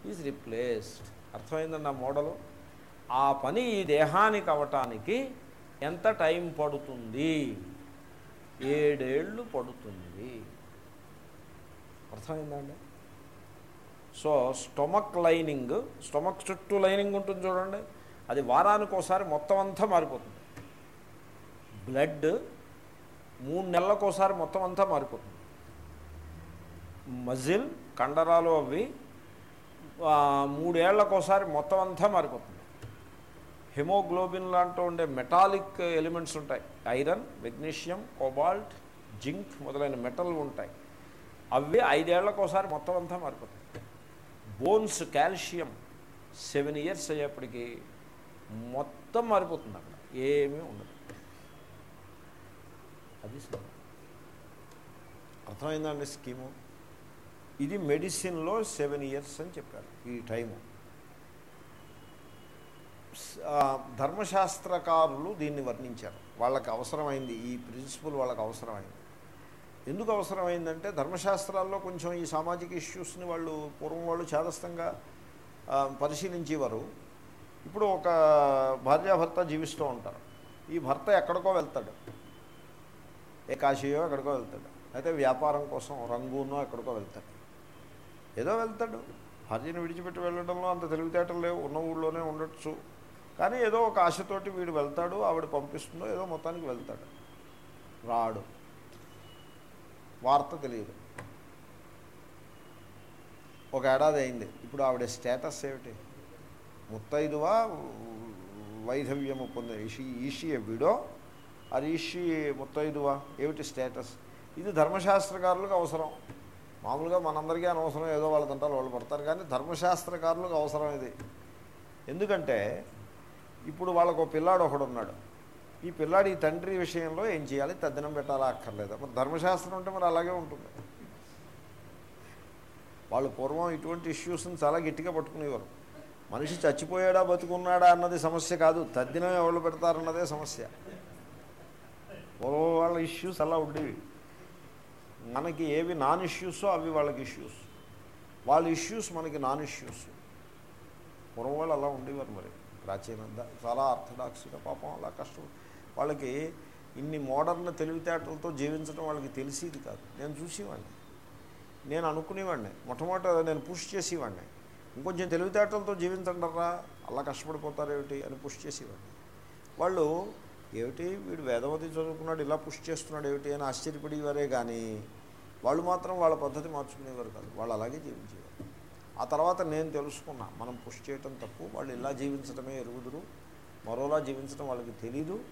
[SPEAKER 1] is replaced. అర్థమైందండి ఆ మోడలు? ఆ పని ఈ దేహానికి అవటానికి ఎంత టైం పడుతుంది? ఏడేళ్ళు పడుతుంది. అర్థమైందండి? సో స్టొమక్ లైనింగ్ స్టొమక్ చుట్టూ లైనింగ్ ఉంటుంది చూడండి. అది వారానికి ఒకసారి మొత్తం అంతా మారిపోతుంది. బ్లడ్ మూడు నెలలకు ఒకసారి మొత్తం అంతా మారిపోతుంది. మజిల్ కండరాలు అవి ఆ, మూడేళ్ళకు ఒకసారి మొత్తం అంతా మారిపోతుంది. హిమోగ్లోబిన్ లాంటి ఉండే మెటాలిక్ ఎలిమెంట్స్ ఉంటాయి. ఐరన్ మెగ్నీషియం కోబాల్ట్ జింక్ మొదలైన మెటల్ ఉంటాయి. అవి ఐదేళ్ళకు ఒకసారి మొత్తం అంతా మారిపోతాయి. బోన్స్ కాల్షియం సెవెన్ ఇయర్స్ అయ్యేప్పటికీ మొత్తం మారిపోతుంది అక్కడ. ఏమీ ఉండదు. అది అర్థమైందండి స్కీము? ఇది మెడిసిన్లో సెవెన్ ఇయర్స్ అని చెప్పారు. ఈ టైము. ధర్మశాస్త్రకారులు దీన్ని వర్ణించారు. వాళ్ళకి అవసరమైంది ఈ ప్రిన్సిపల్ వాళ్ళకి అవసరమైంది. ఎందుకు అవసరమైందంటే ధర్మశాస్త్రాల్లో కొంచెం ఈ సామాజిక ఇష్యూస్ని వాళ్ళు పూర్వం వాళ్ళు చేదస్తంగా పరిశీలించేవారు. ఇప్పుడు ఒక భార్యాభర్త జీవిస్తూ ఉంటారు. ఈ భర్త ఎక్కడికో వెళ్తాడు. ఏ కాశీయో ఎక్కడికో వెళ్తాడు. అయితే వ్యాపారం కోసం రంగునో ఎక్కడికో వెళ్తాడు. ఏదో వెళ్తాడు. భార్యను విడిచిపెట్టి వెళ్ళడంలో అంత తెలివితేటలు లేవు. ఉన్న ఊళ్ళోనే ఉండొచ్చు. కానీ ఏదో ఒక ఆశతోటి వీడు వెళ్తాడు ఆవిడ పంపిస్తుందో ఏదో మొత్తానికి వెళ్తాడు. రాడు. వార్త తెలియదు. ఒక ఏడాది అయింది. ఇప్పుడు ఆవిడ స్టేటస్ ఏమిటి? ముత్తైదువా? వైధవ్యము పొందే ఈషి ఈషి విడో? అది ఈషి ముత్తైదువా? ఏమిటి స్టేటస్? ఇది ధర్మశాస్త్రకారులకు అవసరం. మామూలుగా మనందరికీ అనవసరం ఏదో వాళ్ళ తంటాలు వాళ్ళు పడతారు కానీ ధర్మశాస్త్రకారులకు అవసరం ఇది. ఎందుకంటే ఇప్పుడు వాళ్ళకు ఒక పిల్లాడు ఒకడు ఉన్నాడు ఈ పిల్లాడు ఈ తండ్రి విషయంలో ఏం చేయాలి? తద్దినం పెట్టాలా అక్కర్లేదా. మరి ధర్మశాస్త్రం అంటే మరి అలాగే ఉంటుంది. వాళ్ళు పూర్వం ఇటువంటి ఇష్యూస్ని చాలా గట్టిగా పట్టుకునేవారు. మనిషి చచ్చిపోయాడా బతుకున్నాడా అన్నది సమస్య కాదు. తద్దినం ఎవరు పెడతారన్నదే సమస్య. పూర్వం వాళ్ళ ఇష్యూస్ అలా ఉండేవి. మనకి ఏవి నాన్ ఇష్యూసో అవి వాళ్ళకి ఇష్యూస్. వాళ్ళ ఇష్యూస్ మనకి నాన్ ఇష్యూస్. పూర్వం వాళ్ళు అలా ఉండేవారు మరి. ప్రాచీన చాలా ఆర్థడాక్స్గా పాపం అలా కష్టం. వాళ్ళకి ఇన్ని మోడర్న్ తెలివితేటలతో జీవించడం వాళ్ళకి తెలిసేది కాదు. నేను చూసేవాడిని. నేను అనుకునేవాడిని. మొట్టమొదట నేను పుష్ చేసేవాడిని. ఇంకొంచెం తెలివితేటలతో జీవించండరా అలా కష్టపడిపోతారేమిటి అని పుష్ చేసేవాడిని. వాళ్ళు ఏమిటి వీడు వేదవతి చదువుకున్నాడు ఇలా పుష్ చేస్తున్నాడు ఏమిటి అని ఆశ్చర్యపడేవారే కానీ వాళ్ళు మాత్రం వాళ్ళ పద్ధతి మార్చుకునేవారు కాదు. వాళ్ళు అలాగే జీవించేవారు. ఆ తర్వాత నేను తెలుసుకున్నా మనం పుష్ చేయటం తప్పు వాళ్ళు ఇలా జీవించడమే ఎరుగుదురు మరోలా జీవించడం వాళ్ళకి తెలీదు.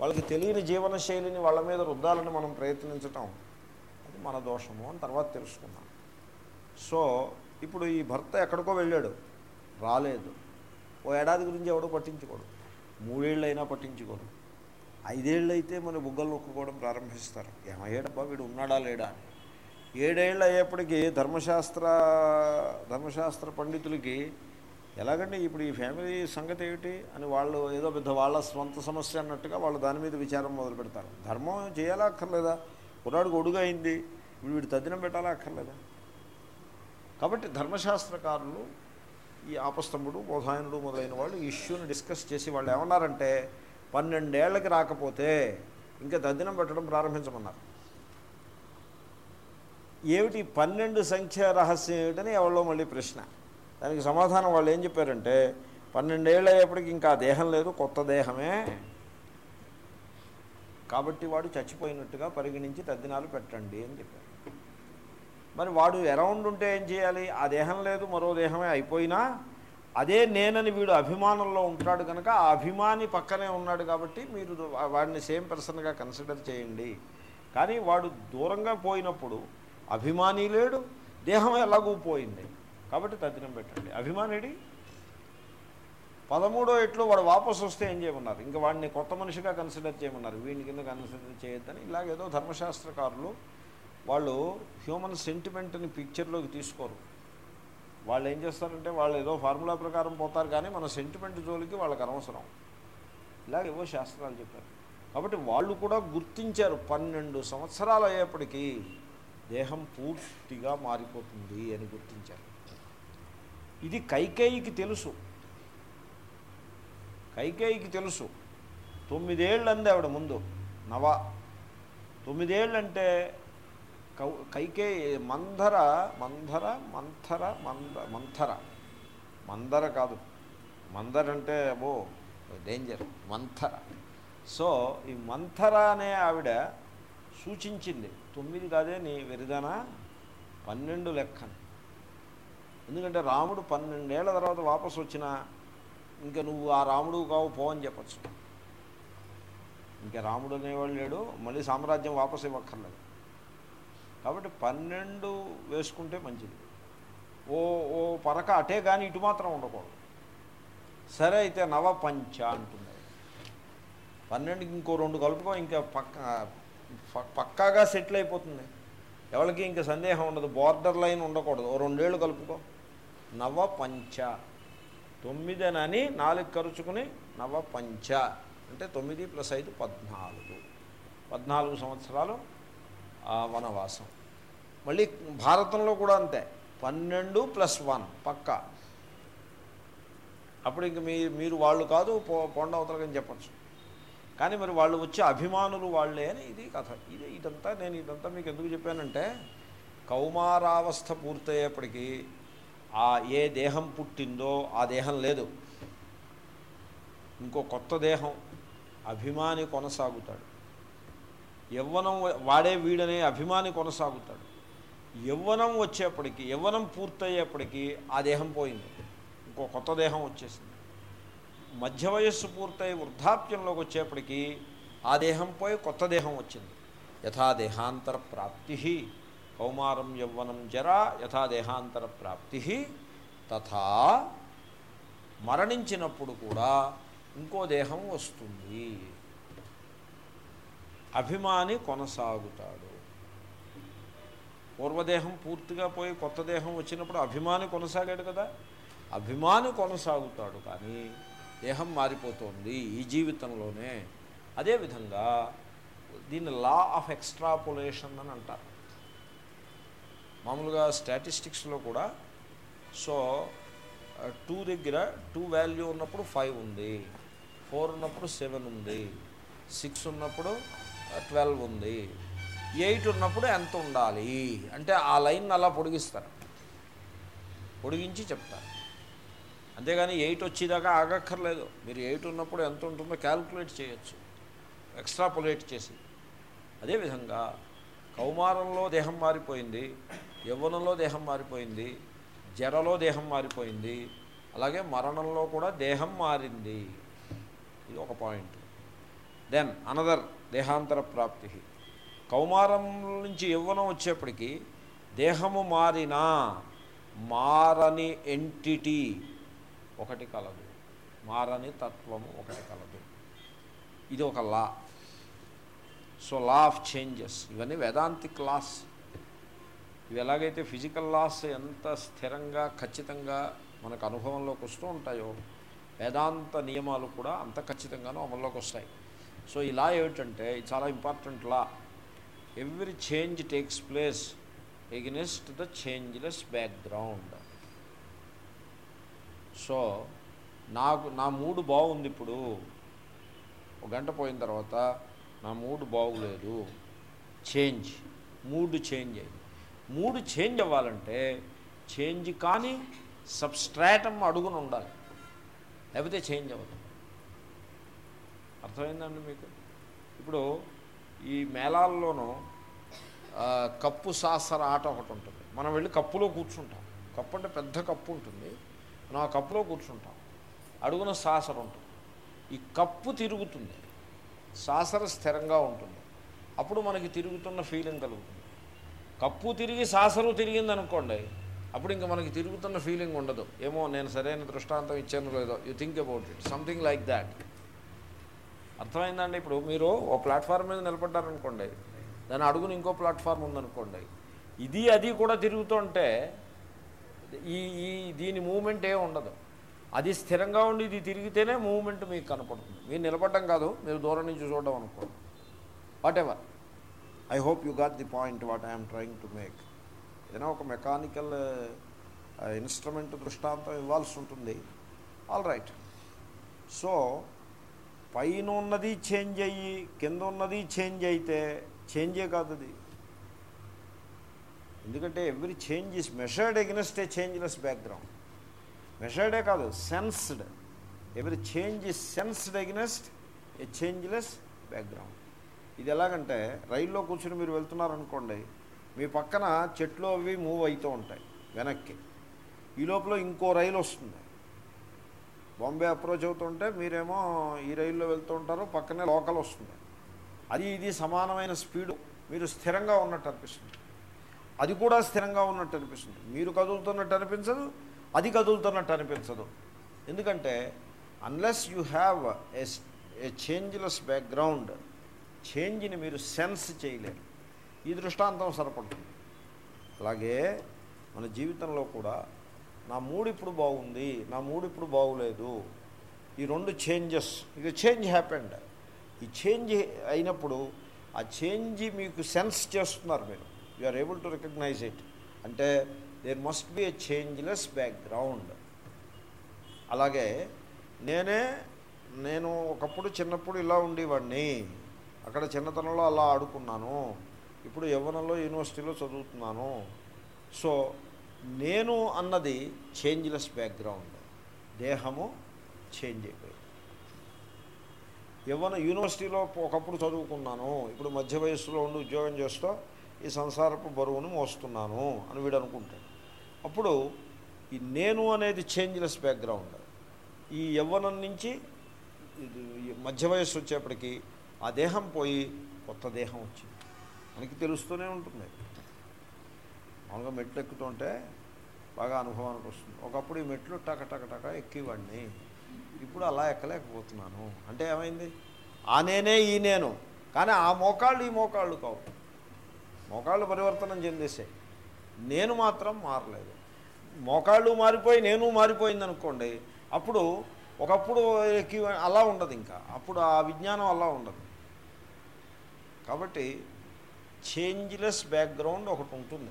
[SPEAKER 1] వాళ్ళకి తెలియని జీవన శైలిని వాళ్ళ మీద రుద్దాలని మనం ప్రయత్నించటం అది మన దోషము అని తర్వాత తెలుసుకున్నాం. సో ఇప్పుడు ఈ భర్త ఎక్కడికో వెళ్ళాడు రాలేదు. ఓ ఏడాది గురించి ఎవడో పట్టించుకోడు మూడేళ్ళు అయినా పట్టించుకోడు. ఐదేళ్ళు అయితే మన బుగ్గలు నొక్కుకోవడం ప్రారంభిస్తారు. ఏమయ్యాడబ్బా వీడు ఉన్నాడా లేడా అని. ఏడేళ్ళు అయ్యేప్పటికీ ధర్మశాస్త్ర ధర్మశాస్త్ర పండితులకి ఎలాగంటే ఇప్పుడు ఈ ఫ్యామిలీ సంగతి ఏమిటి అని వాళ్ళు ఏదో పెద్ద వాళ్ళ స్వంత సమస్య అన్నట్టుగా వాళ్ళు దాని మీద విచారం మొదలు పెడతారు. ధర్మం చేయాలా అక్కర్లేదా? కుర్రాడికి ఒడుగు అయింది. ఇప్పుడు వీడు తద్దినం పెట్టాలా అక్కర్లేదా? కాబట్టి ధర్మశాస్త్రకారులు ఈ ఆపస్తంభుడు బోధాయనుడు మొదలైన వాళ్ళు ఇష్యూని డిస్కస్ చేసి వాళ్ళు ఏమన్నారంటే పన్నెండేళ్ళకి రాకపోతే ఇంకా తద్దినం పెట్టడం ప్రారంభించమన్నారు. ఏమిటి పన్నెండు సంఖ్య రహస్యం ఏమిటని ఎవరో మళ్ళీ ప్రశ్న? దానికి సమాధానం వాళ్ళు ఏం చెప్పారంటే పన్నెండేళ్ళు అయ్యేప్పటికి ఇంకా దేహం లేదు కొత్త దేహమే. కాబట్టి వాడు చచ్చిపోయినట్టుగా పరిగణించి తద్దినాలు పెట్టండి అని చెప్పారు. మరి వాడు అరౌండ్ ఉంటే ఏం చేయాలి? ఆ దేహం లేదు మరో దేహమే అయిపోయినా అదే నేనని వీడు అభిమానంలో ఉంటాడు కనుక ఆ అభిమాని పక్కనే ఉన్నాడు కాబట్టి మీరు వాడిని సేమ్ పర్సన్గా కన్సిడర్ చేయండి. కానీ వాడు దూరంగా పోయినప్పుడు అభిమాని లేడు దేహం ఎలాగూ పోయింది. కాబట్టి తద్దినం పెట్టండి. అభిమానిడి పదమూడో ఎట్లు వాడు వాపసు వస్తే ఏం చేయమన్నారు? ఇంకా వాడిని కొత్త మనిషిగా కన్సిడర్ చేయమన్నారు. వీడిని కింద కన్సిడర్ చేయొద్దని ఇలాగేదో ధర్మశాస్త్రకారులు వాళ్ళు హ్యూమన్ సెంటిమెంట్ని పిక్చర్లోకి తీసుకోరు. వాళ్ళు ఏం చేస్తారంటే వాళ్ళు ఏదో ఫార్ములా ప్రకారం పోతారు కానీ మన సెంటిమెంట్ జోలికి వాళ్ళకి అనవసరం. ఇలాగేవో శాస్త్రాలు చెప్పారు. కాబట్టి వాళ్ళు కూడా గుర్తించారు. పన్నెండు సంవత్సరాలు అయ్యేప్పటికీ దేహం పూర్తిగా మారిపోతుంది అని గుర్తించారు. ఇది కైకేయికి తెలుసు. కైకేయికి తెలుసు. తొమ్మిదేళ్ళు అంది ఆవిడ ముందు నవ. తొమ్మిదేళ్ళు అంటే కౌ కైకే మంధర మంధర మంథర మంద మంథర మందర కాదు. మందర అంటే అబో డేంజర్ మంథర సో ఈ మంథర అనే ఆవిడ సూచించింది. తొమ్మిది కాదే నీ వెరిదానా పన్నెండు లెక్కని. ఎందుకంటే రాముడు పన్నెండేళ్ళ తర్వాత వాపసు వచ్చినా ఇంకా నువ్వు ఆ రాముడు కావు పో అని చెప్పచ్చు. ఇంకా రాముడు అనేవాడు లేడు మళ్ళీ సామ్రాజ్యం వాపసు ఇవ్వక్కర్లేదు. కాబట్టి పన్నెండు వేసుకుంటే మంచిది. ఓ ఓ పరక అటే కానీ ఇటు మాత్రం ఉండకూడదు. సరే అయితే నవ పంచ అంటుంది పన్నెండుకి ఇంకో రెండు కలుపుకో ఇంకా పక్క పక్కాగా సెటిల్ అయిపోతుంది. ఎవరికి ఇంకా సందేహం ఉండదు. బార్డర్ లైన్ ఉండకూడదు. ఓ రెండేళ్ళు కలుపుకో. నవ పంచ. తొమ్మిదనని నాలుగు ఖర్చుకుని నవ పంచ. అంటే తొమ్మిది ప్లస్ ఐదు పద్నాలుగు. పద్నాలుగు సంవత్సరాలు వనవాసం. మళ్ళీ భారతంలో కూడా అంతే. పన్నెండు ప్లస్ వన్. పక్క. అప్పుడు ఇంక మీ మీరు వాళ్ళు కాదు పో పొండ చెప్పచ్చు. కానీ మరి వాళ్ళు వచ్చే అభిమానులు వాళ్ళే అని ఇది కథ. ఇది ఇదంతా నేను ఇదంతా మీకు ఎందుకు చెప్పానంటే కౌమారావస్థ పూర్తయ్యేప్పటికీ ఆ ఏ దేహం పుట్టిందో ఆ దేహం లేదు. ఇంకో కొత్త దేహం అభిమాని కొనసాగుతాడు. యవ్వనం వాడే వీడనే అభిమాని కొనసాగుతాడు. యవ్వనం వచ్చేప్పటికి యవ్వనం పూర్తయ్యేప్పటికీ ఆ దేహం పోయింది. ఇంకో కొత్త దేహం వచ్చేసింది. మధ్య వయస్సు పూర్తయి వృద్ధాప్యంలోకి వచ్చేప్పటికీ ఆ దేహం పోయి కొత్త దేహం వచ్చింది. యథా దేహాంతర ప్రాప్తి కౌమారం యవ్వనం జరా యథా దేహాంతర ప్రాప్తి తథా మరణించినప్పుడు కూడా ఇంకో దేహం వస్తుంది. అభిమాని కొనసాగుతాడు. పూర్వదేహం పూర్తిగా పోయి కొత్త దేహం వచ్చినప్పుడు అభిమాని కొనసాగాడు కదా? అభిమాని కొనసాగుతాడు కానీ దేహం మారిపోతుంది ఈ జీవితంలోనే. అదేవిధంగా దీన్ని లా ఆఫ్ ఎక్స్ట్రాపులేషన్ అని అంటారు. మామూలుగా స్టాటిస్టిక్స్లో కూడా సో టూ దగ్గర టూ వాల్యూ ఉన్నప్పుడు ఫైవ్ ఉంది ఫోర్ ఉన్నప్పుడు సెవెన్ ఉంది సిక్స్ ఉన్నప్పుడు ట్వెల్వ్ ఉంది ఎయిట్ ఉన్నప్పుడు ఎంత ఉండాలి? అంటే ఆ లైన్ అలా పొడిగిస్తారు. పొడిగించి చెప్తారు. అంతేగాని ఎయిట్ వచ్చేదాకా ఆగక్కర్లేదు. మీరు ఎయిట్ ఉన్నప్పుడు ఎంత ఉంటుందో క్యాల్కులేట్ చేయొచ్చు. ఎక్స్ట్రాపులేట్ చేసి. అదేవిధంగా కౌమారంలో దేహం మారిపోయింది యవ్వనంలో దేహం మారిపోయింది జరలో దేహం మారిపోయింది అలాగే మరణంలో కూడా దేహం మారింది. ఇది ఒక పాయింట్. దెన్ అనదర్ దేహాంతర ప్రాప్తి. కౌమారం నుంచి యవ్వనం వచ్చేప్పటికీ దేహము మారినా మారని ఎంటిటీ ఒకటి కలదు. మారని తత్వము ఒకటి కలదు. ఇది ఒక law. So law of changes. ఇవన్నీ వేదాంతిక్ లాస్. ఇవి ఎలాగైతే ఫిజికల్ లాస్ ఎంత స్థిరంగా ఖచ్చితంగా మనకు అనుభవంలోకి వస్తూ ఉంటాయో వేదాంత నియమాలు కూడా అంత ఖచ్చితంగానూ అమల్లోకి వస్తాయి. సో ఈ లా ఏమిటంటే ఇది చాలా important law. Every change takes place against the changeless background. So నాకు నా మూడు బాగుంది ఇప్పుడు ఒక గంట పోయిన తర్వాత నా మూడు బాగులేదు చేంజ్. మూడు చేంజ్ అయింది. మూడు చేంజ్ అవ్వాలంటే చేంజ్ కానీ సబ్స్ట్రాటమ్ అడుగున ఉండాలి. లేకపోతే చేంజ్ అవ్వదు. అర్థమైందండి మీకు? ఇప్పుడు ఈ మేళాల్లోనూ కప్పు సాసర ఆట ఒకటి ఉంటుంది మనం వెళ్ళి కప్పులో కూర్చుంటాం. కప్పు అంటే పెద్ద కప్పు ఉంటుంది. మనం ఆ కప్పులో కూర్చుంటాం. అడుగున సాసర ఉంటుంది. ఈ కప్పు తిరుగుతుంది. సాసర స్థిరంగా ఉంటుంది. అప్పుడు మనకి తిరుగుతున్న ఫీలింగ్ కలుగుతుంది. కప్పు తిరిగి సాసరు తిరిగింది అనుకోండి అప్పుడు ఇంకా మనకి తిరుగుతున్న ఫీలింగ్ ఉండదు. ఏమో నేను సరైన దృష్టాంతం ఇచ్చాను లేదో you think about it something like that అర్థమైందండి ఇప్పుడు? మీరు ఓ ప్లాట్ఫామ్ మీద నిలబడ్డారనుకోండి దాని అడుగున ఇంకో ప్లాట్ఫామ్ ఉందనుకోండి ఇది అది కూడా తిరుగుతుంటే ఈ ఈ దీని మూమెంట్ ఏ ఉండదు. అది స్థిరంగా ఉండి ఇది తిరిగితేనే మూమెంట్ మీకు కనపడుతుంది. మీరు నిలబడడం కాదు మీరు దూరం నుంచి చూడడం అనుకోండి. Whatever I hope you got the point what I'm trying to make ఏదైనా ఒక మెకానికల్ ఇన్స్ట్రుమెంట్ దృష్టాంతం ఇవ్వాల్సి ఉంటుంది. ఆల్ రైట్ సో పైన ఉన్నది చేంజ్ అయ్యి కింద ఉన్నది చేంజ్ అయితే చేంజే కాదు అది. ఎందుకంటే every change is measured against a changeless background. మెషర్డే కాదు sensed. Every change is sensed against a changeless background. ఇది ఎలాగంటే రైల్లో కూర్చుని మీరు వెళ్తున్నారనుకోండి మీ పక్కన చెట్లు అవి మూవ్ అవుతూ ఉంటాయి వెనక్కి. ఈ లోపల ఇంకో రైలు వస్తుంది. బాంబే అప్రోచ్ అవుతుంటే మీరేమో ఈ రైల్లో వెళ్తూ ఉంటారు పక్కనే లోకల్ వస్తుంది. అది ఇది సమానమైన స్పీడు మీరు స్థిరంగా ఉన్నట్టు అనిపిస్తుంది. అది కూడా స్థిరంగా ఉన్నట్టు అనిపిస్తుంది. మీరు కదులుతున్నట్టు అనిపించదు అది కదులుతున్నట్టు అనిపించదు. ఎందుకంటే unless you have a a changeless background చేంజ్ని మీరు సెన్స్ చేయలేరు. ఈ దృష్టాంతం సరిపడుతుంది. అలాగే మన జీవితంలో కూడా నా మూడు ఇప్పుడు బాగుంది నా మూడు ఇప్పుడు బాగులేదు ఈ రెండు చేంజెస్ ఇక చేంజ్ హ్యాపెండ్ ఈ చేంజ్ అయినప్పుడు ఆ చేంజ్ మీకు సెన్స్ చేస్తున్నారు మీరు. You are able to recognise it అంటే there must be a changeless background అలాగే నేనే నేను ఒకప్పుడు చిన్నప్పుడు ఇలా ఉండేవాడిని. అక్కడ చిన్నతనంలో అలా ఆడుకున్నాను. ఇప్పుడు యవ్వనంలో యూనివర్సిటీలో చదువుతున్నాను. సో నేను అన్నది చేంజ్లెస్ బ్యాక్గ్రౌండ్ దేహము చేంజ్ అయిపోయింది. యవ్వన యూనివర్సిటీలో ఒకప్పుడు చదువుకున్నాను. ఇప్పుడు మధ్య వయస్సులో ఉండి ఉద్యోగం చేస్తూ. ఈ సంసారపు బరువును మోస్తున్నాను అని వీడు అనుకుంటాడు. అప్పుడు ఈ నేను అనేది చేంజ్లెస్ బ్యాక్గ్రౌండ్ ఈ యవ్వనం నుంచి ఇది మధ్య వయస్సు వచ్చేప్పటికి ఆ దేహం పోయి కొత్త దేహం వచ్చింది. మనకి తెలుస్తూనే ఉంటుంది. మామూలుగా మెట్లు ఎక్కుతుంటే బాగా అనుభవానికి వస్తుంది. ఒకప్పుడు ఈ మెట్లు టక టక టక ఎక్కివాడిని. ఇప్పుడు అలా ఎక్కలేకపోతున్నాను. అంటే ఏమైంది? ఆ నేనే ఈ నేను. కానీ ఆ మోకాళ్ళు ఈ మోకాళ్ళు కావు. మోకాళ్ళు పరివర్తనం చెందేసాయి నేను మాత్రం మారలేదు. మోకాళ్ళు మారిపోయి నేను మారిపోయింది అనుకోండి అప్పుడు ఒకప్పుడు అలా ఉండదు ఇంకా. అప్పుడు ఆ విజ్ఞానం అలా ఉండదు. కాబట్టి చేంజ్లెస్ బ్యాక్గ్రౌండ్ ఒకటి ఉంటుంది.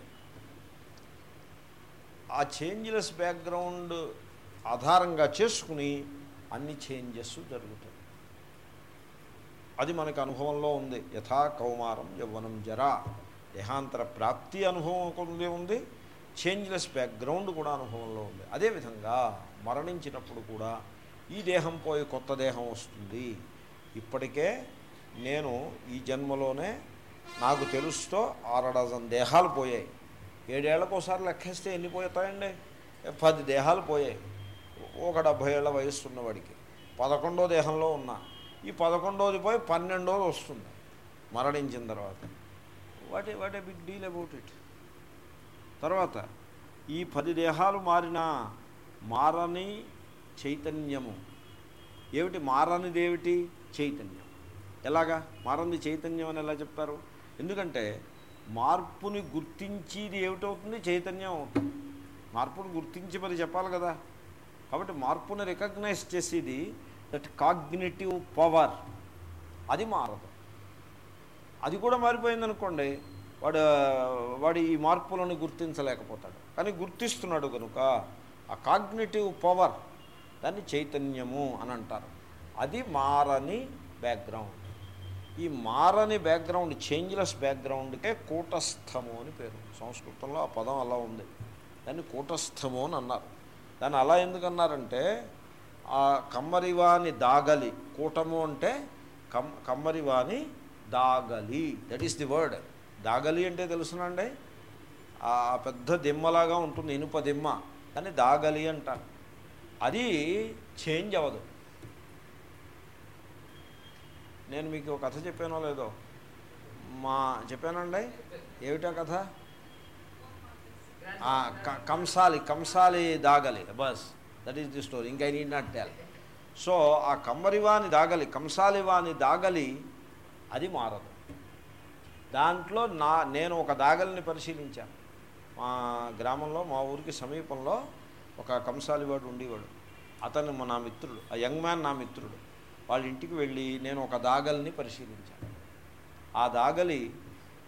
[SPEAKER 1] ఆ చేంజ్లెస్ బ్యాక్గ్రౌండ్ ఆధారంగా చేసుకుని అన్ని చేంజెస్ జరుగుతాయి. అది మనకు అనుభవంలో ఉంది. యథా కౌమారం యవ్వనం జరా. దేహాంతర ప్రాప్తి అనుభవం ఉంది ఉంది చేంజ్లెస్ బ్యాక్గ్రౌండ్ కూడా అనుభవంలో ఉంది. అదేవిధంగా మరణించినప్పుడు కూడా ఈ దేహం పోయి కొత్త దేహం వస్తుంది. ఇప్పటికే నేను ఈ జన్మలోనే నాకు తెలుస్తూ ఆరు డజన్ దేహాలు పోయాయి. ఏడేళ్ళకు ఒకసారి లెక్కేస్తే ఎన్ని పోతాయండి? పది దేహాలు పోయాయి. ఒక డెబ్భై ఏళ్ళ వయస్సు ఉన్నవాడికి. పదకొండో దేహంలో ఉన్నా. ఈ పదకొండోది పోయి పన్నెండోది వస్తుంది. మరణించిన తర్వాత. What what a big deal about it తర్వాత ఈ పది దేహాలు మారినా మారని చైతన్యము. ఏమిటి మారనిది ఏమిటి? చైతన్యం. ఎలాగా? మారంది చైతన్యం అని ఎలా చెప్తారు? ఎందుకంటే మార్పుని గుర్తించేది ఏమిటవుతుంది? చైతన్యం అవుతుంది. మార్పును గుర్తించి మరి చెప్పాలి కదా. కాబట్టి మార్పుని రికగ్నైజ్ చేసేది దట్ కాగ్నిటివ్ పవర్ అది మారదు. అది కూడా మారిపోయిందనుకోండి వాడు వాడు ఈ మార్పులను గుర్తించలేకపోతాడు. కానీ గుర్తిస్తున్నాడు కనుక ఆ కాగ్నేటివ్ పవర్ దాన్ని చైతన్యము అని అంటారు. అది మారని బ్యాక్గ్రౌండ్. ఈ మారని బ్యాక్గ్రౌండ్ చేంజ్లెస్ బ్యాక్గ్రౌండ్కే కూటస్థము అని పేరు. సంస్కృతంలో ఆ పదం అలా ఉంది. దాన్ని కూటస్థము అని అన్నారు. దాన్ని అలా ఎందుకన్నారంటే ఆ కమ్మరివాని దాగలి కూటము అంటే కమ్ కమ్మరివాని దాగలి. దట్ ఈస్ ది వర్డ్ దాగలి అంటే తెలుసునండి? ఆ పెద్ద దిమ్మలాగా ఉంటుంది ఇనుప దిమ్మ. దాన్ని దాగలి అంటారు. అది చేంజ్ అవ్వదు. నేను మీకు ఒక కథ చెప్పానో లేదో? మా చెప్పానండి? ఏమిటా కథ? క- కంసాలి కంసాలి దాగలి. బస్. దట్ ఈస్ ది స్టోరీ ఇంకా I need not tell so ఆ కమ్మరివాని దాగలి కంసాలివాని దాగలి అది మారదు. దాంట్లో నా నేను ఒక దాగల్ని పరిశీలించాను. మా గ్రామంలో మా ఊరికి సమీపంలో ఒక కంసాలివాడు ఉండేవాడు. అతను నా మిత్రుడు ఆ యంగ్ మ్యాన్ నా మిత్రుడు. వాళ్ళ ఇంటికి వెళ్ళి నేను ఒక దాగల్ని పరిశీలించాను. ఆ దాగలి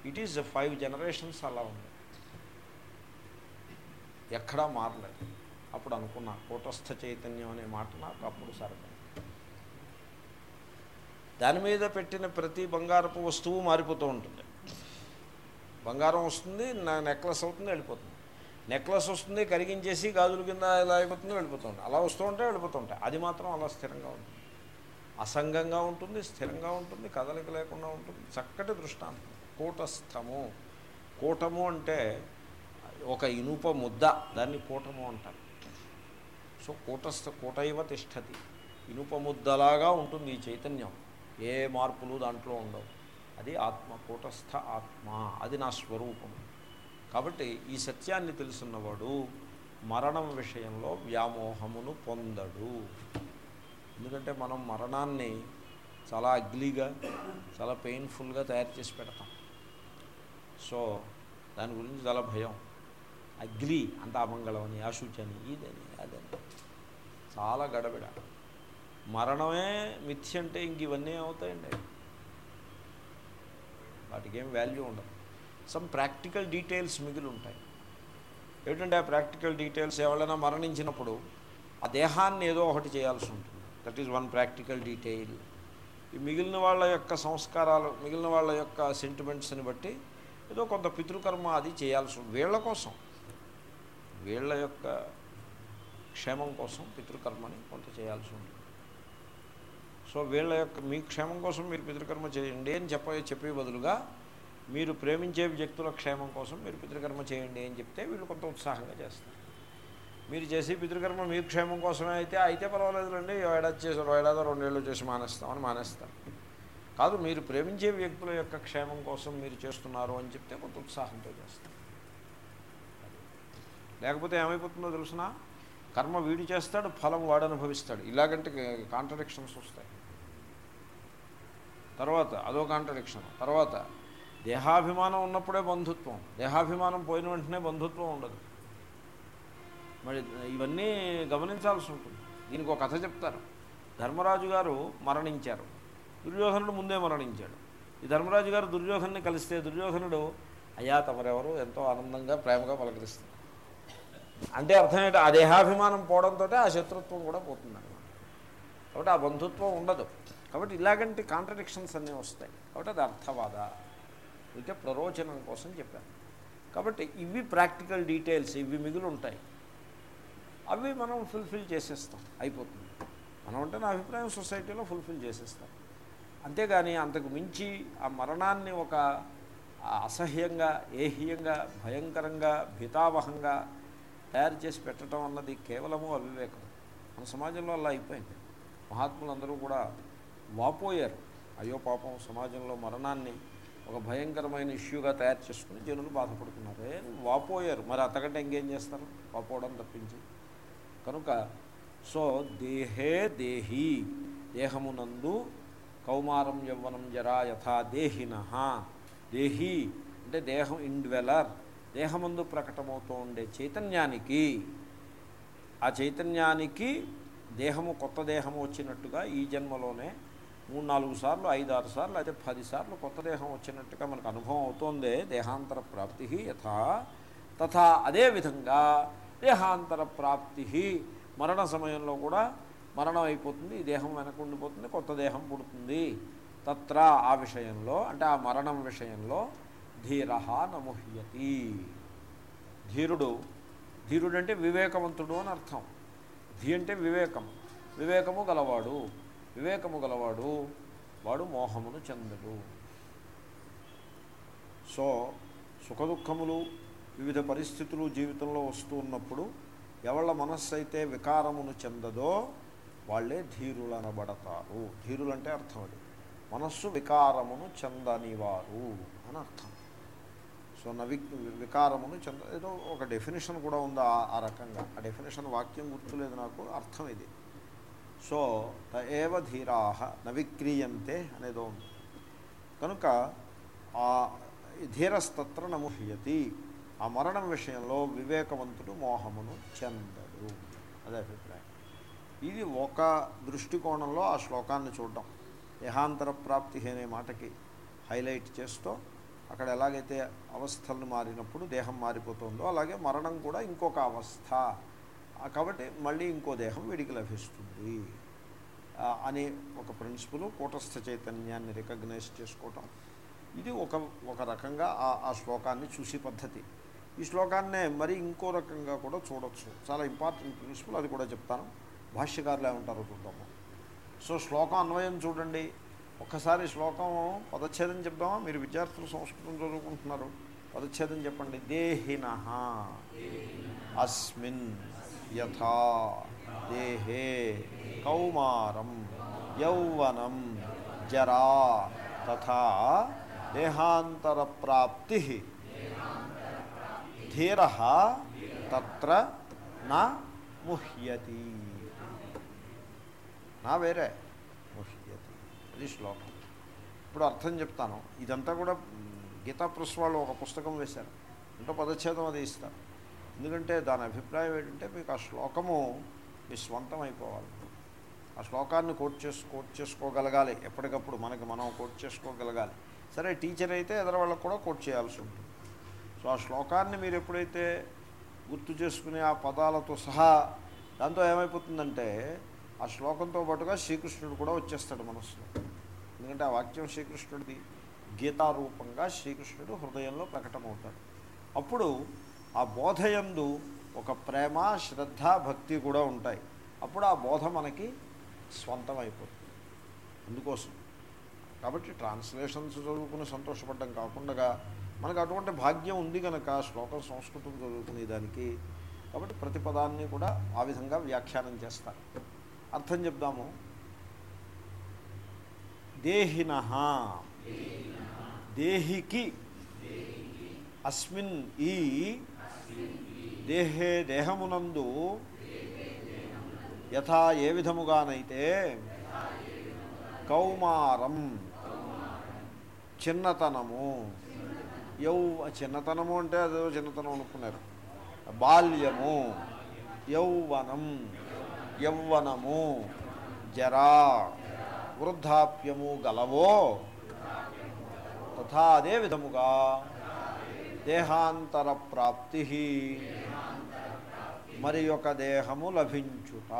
[SPEAKER 1] ఇట్ ఈజ్ ఫైవ్ జనరేషన్స్ అలా ఉంది. ఎక్కడా మారలేదు. అప్పుడు అనుకున్నా కూటస్థ చైతన్యం అనే మాట నాకు అప్పుడు సరదా దాని మీద పెట్టిన ప్రతి బంగారపు వస్తువు మారిపోతూ ఉంటుంది. బంగారం వస్తుంది నా నెక్లెస్ అవుతుంది వెళ్ళిపోతుంది. నెక్లెస్ వస్తుంది కరిగించేసి గాజుల కింద ఇలా అయిపోతుంది వెళ్ళిపోతుంది అలా వస్తూ ఉంటే వెళ్ళిపోతుంటాయి అది మాత్రం అలా స్థిరంగా ఉంటుంది. అసంగంగా ఉంటుంది స్థిరంగా ఉంటుంది కదలిక లేకుండా ఉంటుంది. చక్కటి దృష్టాంతం. కూటస్థము. కూటము అంటే ఒక ఇనుప ముద్ద. దాన్ని కూటము అంటారు. సో కూటస్థ కూటైవ తిష్టతి. ఇనుప ముద్దలాగా ఉంటుంది ఈ చైతన్యం. ఏ మార్పులు దాంట్లో ఉండవు. అది ఆత్మ కూటస్థ ఆత్మ అది నా స్వరూపం. కాబట్టి ఈ సత్యాన్ని తెలుసున్నవాడు మరణం విషయంలో వ్యామోహమును పొందడు. ఎందుకంటే మనం మరణాన్ని చాలా అగ్లీగా చాలా పెయిన్ఫుల్గా తయారు చేసి పెడతాం. సో దాని గురించి చాలా భయం. అగ్లీ అంత అమంగళం అని ఆశుచని ఇదని అదని. చాలా గడబిడ. మరణమే మిథ్య అంటే ఇంక ఇవన్నీ అవుతాయండి వాటికి ఏం వాల్యూ ఉండదు. సమ్ ప్రాక్టికల్ డీటెయిల్స్ మిగిలి ఉంటాయి ఏమిటంటే ఆ ప్రాక్టికల్ డీటెయిల్స్ ఎవరైనా మరణించినప్పుడు ఆ దేహాన్ని ఏదో ఒకటి చేయాల్సి ఉంటుంది. That is one practical detail ఈ మిగిలిన వాళ్ళ యొక్క సంస్కారాలు మిగిలిన వాళ్ళ యొక్క సెంటిమెంట్స్ని బట్టి ఏదో కొంత పితృకర్మ అది చేయాల్సి ఉంటుంది. వీళ్ళ కోసం. వీళ్ళ యొక్క క్షేమం కోసం పితృకర్మని కొంత చేయాల్సి ఉంటుంది. సో వీళ్ళ యొక్క మీ క్షేమం కోసం మీరు పితృకర్మ చేయండి అని చెప్ప చెప్పే బదులుగా మీరు ప్రేమించే వ్యక్తుల క్షేమం కోసం మీరు పితృకర్మ చేయండి అని చెప్తే వీళ్ళు కొంత ఉత్సాహంగా చేస్తారు. మీరు చేసే పితృకర్మ మీ క్షేమం కోసమే అయితే అయితే పర్వాలేదులండి ఏడాది చేసారు ఏడాది రెండేళ్ళు చేసి మానేస్తామని మానేస్తారు. కాదు మీరు ప్రేమించే వ్యక్తుల యొక్క క్షేమం కోసం మీరు చేస్తున్నారు అని చెప్తే కొంత ఉత్సాహంతో చేస్తారు. లేకపోతే ఏమైపోతుందో తెలుసిన? కర్మ వీడు చేస్తాడు ఫలం వాడు అనుభవిస్తాడు. ఇలాగంటే కాంట్రడిక్షన్స్ వస్తాయి. తర్వాత అదో కాంట్రడిక్షన్ తర్వాత దేహాభిమానం ఉన్నప్పుడే బంధుత్వం. దేహాభిమానం పోయిన వెంటనే బంధుత్వం ఉండదు. మరి ఇవన్నీ గమనించాల్సి ఉంటుంది. దీనికి ఒక కథ చెప్తారు ధర్మరాజు గారు మరణించారు. దుర్యోధనుడు ముందే మరణించాడు. ఈ ధర్మరాజు గారు దుర్యోధనుని కలిస్తే దుర్యోధనుడు అయ్యా తమరెవరు? ఎంతో ఆనందంగా ప్రేమగా పలకరిస్తారు. అంటే అర్థం ఏంటి? ఆ దేహాభిమానం పోవడంతో ఆ శత్రుత్వం కూడా పోతుంది అనమాట కాబట్టి ఆ బంధుత్వం ఉండదు. కాబట్టి ఇలాగంటి కాంట్రడిక్షన్స్ అన్నీ వస్తాయి. కాబట్టి అది అర్థవాద. అయితే ప్రరోచనం కోసం చెప్పాను. కాబట్టి ఇవి ప్రాక్టికల్ డీటెయిల్స్ ఇవి మిగులు ఉంటాయి. అవి మనం ఫుల్ఫిల్ చేసేస్తాం అయిపోతుంది. మనం అంటే నా అభిప్రాయం సొసైటీలో ఫుల్ఫిల్ చేసేస్తాం. అంతేగాని అంతకు మించి ఆ మరణాన్ని ఒక అసహ్యంగా ఏహ్యంగా భయంకరంగా భీతావహంగా తయారు చేసి పెట్టడం అన్నది కేవలము అవివేకం. మన సమాజంలో అలా అయిపోయింది. మహాత్ములందరూ కూడా వాపోయారు. అయ్యో పాపం సమాజంలో మరణాన్ని ఒక భయంకరమైన ఇష్యూగా తయారు చేసుకుని జనులు బాధపడుతున్నారే. వాపోయారు. మరి అంతకంటే ఇంకేం చేస్తారు? వాపోవడం తప్పించి. కనుక సో దేహే దేహి దేహమునందు కౌమారం యవ్వనం జరా యథా దేహిన. దేహి అంటే దేహం ఇండ్వెలర్ దేహమందు ప్రకటమవుతూ ఉండే చైతన్యానికి ఆ చైతన్యానికి దేహము కొత్త దేహము వచ్చినట్టుగా ఈ జన్మలోనే మూడు నాలుగు సార్లు ఐదు ఆరు సార్లు అయితే పది సార్లు కొత్త దేహం వచ్చినట్టుగా మనకు అనుభవం అవుతోందే. దేహాంతర ప్రాప్తి యథా. తథా అదేవిధంగా దేహాంతర ప్రాప్తి మరణ సమయంలో కూడా మరణం అయిపోతుంది ఈ దేహం వెనక ఉండిపోతుంది కొత్త దేహం పుడుతుంది. తత్ర ఆ విషయంలో అంటే ఆ మరణం విషయంలో ధీర నముహ్యతి. ధీరుడు ధీరుడు అంటే వివేకవంతుడు అని అర్థం. ధీ అంటే వివేకం. వివేకము గలవాడు. వివేకము గలవాడు వాడు మోహమును చెందడు సో సుఖదుఖములు వివిధ పరిస్థితులు జీవితంలో వస్తూ ఉన్నప్పుడు ఎవళ్ళ మనస్సు అయితే వికారమును చెందదో వాళ్ళే ధీరులు అనబడతారు ధీరులు అంటే అర్థం అది. మనస్సు వికారమును చెందనివారు అని అర్థం. సో నవి వికారమును చెంద ఏదో ఒక డెఫినేషన్ కూడా ఉంది ఆ- ఆ రకంగా? ఆ డెఫినేషన్ వాక్యం గుర్తులేదు నాకు అర్థం ఇది. సో త ఏవ ధీరాహ నవిక్రీయంతే అనేదో ఉంది. కనుక ఆ ధీరస్తత్ర నముహ్యతి ఆ మరణం విషయంలో వివేకవంతుడు మోహమును చెందడు. అదే అభిప్రాయం. ఇది ఒక దృష్టికోణంలో ఆ శ్లోకాన్ని చూడడం. దేహాంతర ప్రాప్తి అనే మాటకి హైలైట్ చేస్తూ అక్కడ ఎలాగైతే అవస్థలను మారినప్పుడు దేహం మారిపోతుందో అలాగే మరణం కూడా ఇంకొక అవస్థ కాబట్టి మళ్ళీ ఇంకో దేహం వీడికి లభిస్తుంది అనే ఒక ప్రిన్సిపల్ కూటస్థ చైతన్యాన్ని రికగ్నైజ్ చేసుకోవటం. ఇది ఒక ఒక రకంగా ఆ ఆ శ్లోకాన్ని చూసి పద్ధతి. ఈ శ్లోకాన్నే మరి ఇంకో రకంగా కూడా చూడొచ్చు. చాలా ఇంపార్టెంట్ ప్రిన్సిపల్ అది కూడా చెప్తాను. భాష్యకారులు ఏమంటారో చూద్దాము. సో శ్లోకం అన్వయం చూడండి. ఒక్కసారి శ్లోకం పదచ్ఛేదం చెప్దామా? మీరు విద్యార్థులు సంస్కృతం చదువుకుంటున్నారు. పదచ్ఛేదం చెప్పండి. దేహిన అస్మిన్. యథా దేహే కౌమారం యౌవనం జరా తథా దేహాంతర ప్రాప్తి ధీర తత్ర నా ముహ్యతి. నా వేరే ముహ్యతి. అది శ్లోకం. ఇప్పుడు అర్థం చెప్తాను. ఇదంతా కూడా మ్, గీతా ప్రెస్ వాళ్ళు ఒక పుస్తకం వేశారు. అంటే పదచ్ఛేదం అది ఇస్తారు. ఎందుకంటే దాని అభిప్రాయం ఏంటంటే మీకు ఆ శ్లోకము మీ స్వంతం అయిపోవాలి ఆ శ్లోకాన్ని కోట్ చేసు కోట్ చేసుకోగలగాలి. ఎప్పటికప్పుడు మనకి మనం కోట్ చేసుకోగలగాలి. సరే టీచర్ అయితే ఎదర వాళ్ళకు కూడా కోట్ చేయాల్సి ఉంటుంది. సో ఆ శ్లోకాన్ని మీరు ఎప్పుడైతే గుర్తు చేసుకునే ఆ పదాలతో సహా దాంతో ఏమైపోతుందంటే ఆ శ్లోకంతో పాటుగా శ్రీకృష్ణుడు కూడా వచ్చేస్తాడు మనసులో ఎందుకంటే ఆ వాక్యం శ్రీకృష్ణుడిది. గీతారూపంగా శ్రీకృష్ణుడు హృదయంలో ప్రకటమవుతాడు. అప్పుడు ఆ బోధయందు ఒక ప్రేమ శ్రద్ధ భక్తి కూడా ఉంటాయి. అప్పుడు ఆ బోధ మనకి స్వంతం అయిపోతుంది అందుకోసం. కాబట్టి ట్రాన్స్లేషన్స్ చదువుకుని సంతోషపడడం కాకుండా మనకు అటువంటి భాగ్యం ఉంది కనుక శ్లోకం సంస్కృతం చదువుకునే దానికి కాబట్టి ప్రతి పదాన్ని కూడా ఆ విధంగా వ్యాఖ్యానం చేస్తారు. అర్థం చెప్దాము. దేహిన దేహికి. అస్మిన్ ఈ దేహే దేహమునందు యథా ఏ విధముగానైతే కౌమారం చిన్నతనము. యౌ చిన్నతనము అంటే అదో చిన్నతనం అనుకున్నారు. బాల్యము యౌవనం యౌవనము జరా వృద్ధాప్యము గలవో తథా అదే విధముగా దేహాంతర ప్రాప్తి మరి యొక్క దేహము లభించుట.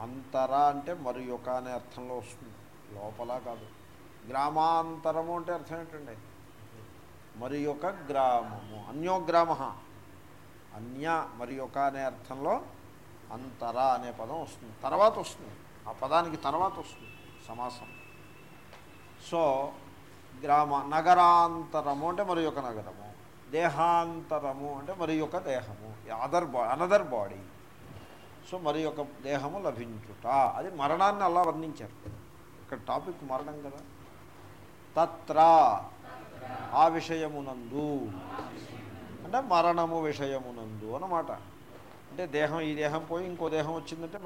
[SPEAKER 1] అంతర అంటే మరి ఒక అనే అర్థంలో వస్తుంది. లోపల కాదు. గ్రామాంతరము అంటే అర్థం ఏంటండి? మరి ఒక గ్రామము. అన్యో గ్రామ అన్య మరి యొక్క అనే అర్థంలో అంతర అనే పదం వస్తుంది. తర్వాత వస్తుంది. ఆ పదానికి తర్వాత వస్తుంది. సమాసం. సో గ్రామ నగరాంతరము అంటే మరి యొక్క నగరము. దేహాంతరము అంటే మరి యొక్క దేహము. అదర్ బా అనదర్ బాడీ సో మరి ఒక దేహము లభించుట. అది మరణాన్ని అలా వర్ణించారు. ఇక్కడ టాపిక్ మరణం కదా. తత్ర ఆ విషయమునందు. అంటే మరణము విషయమునందు అన్నమాట. అంటే దేహం ఈ దేహం పోయి ఇంకో దేహం వచ్చిందంటే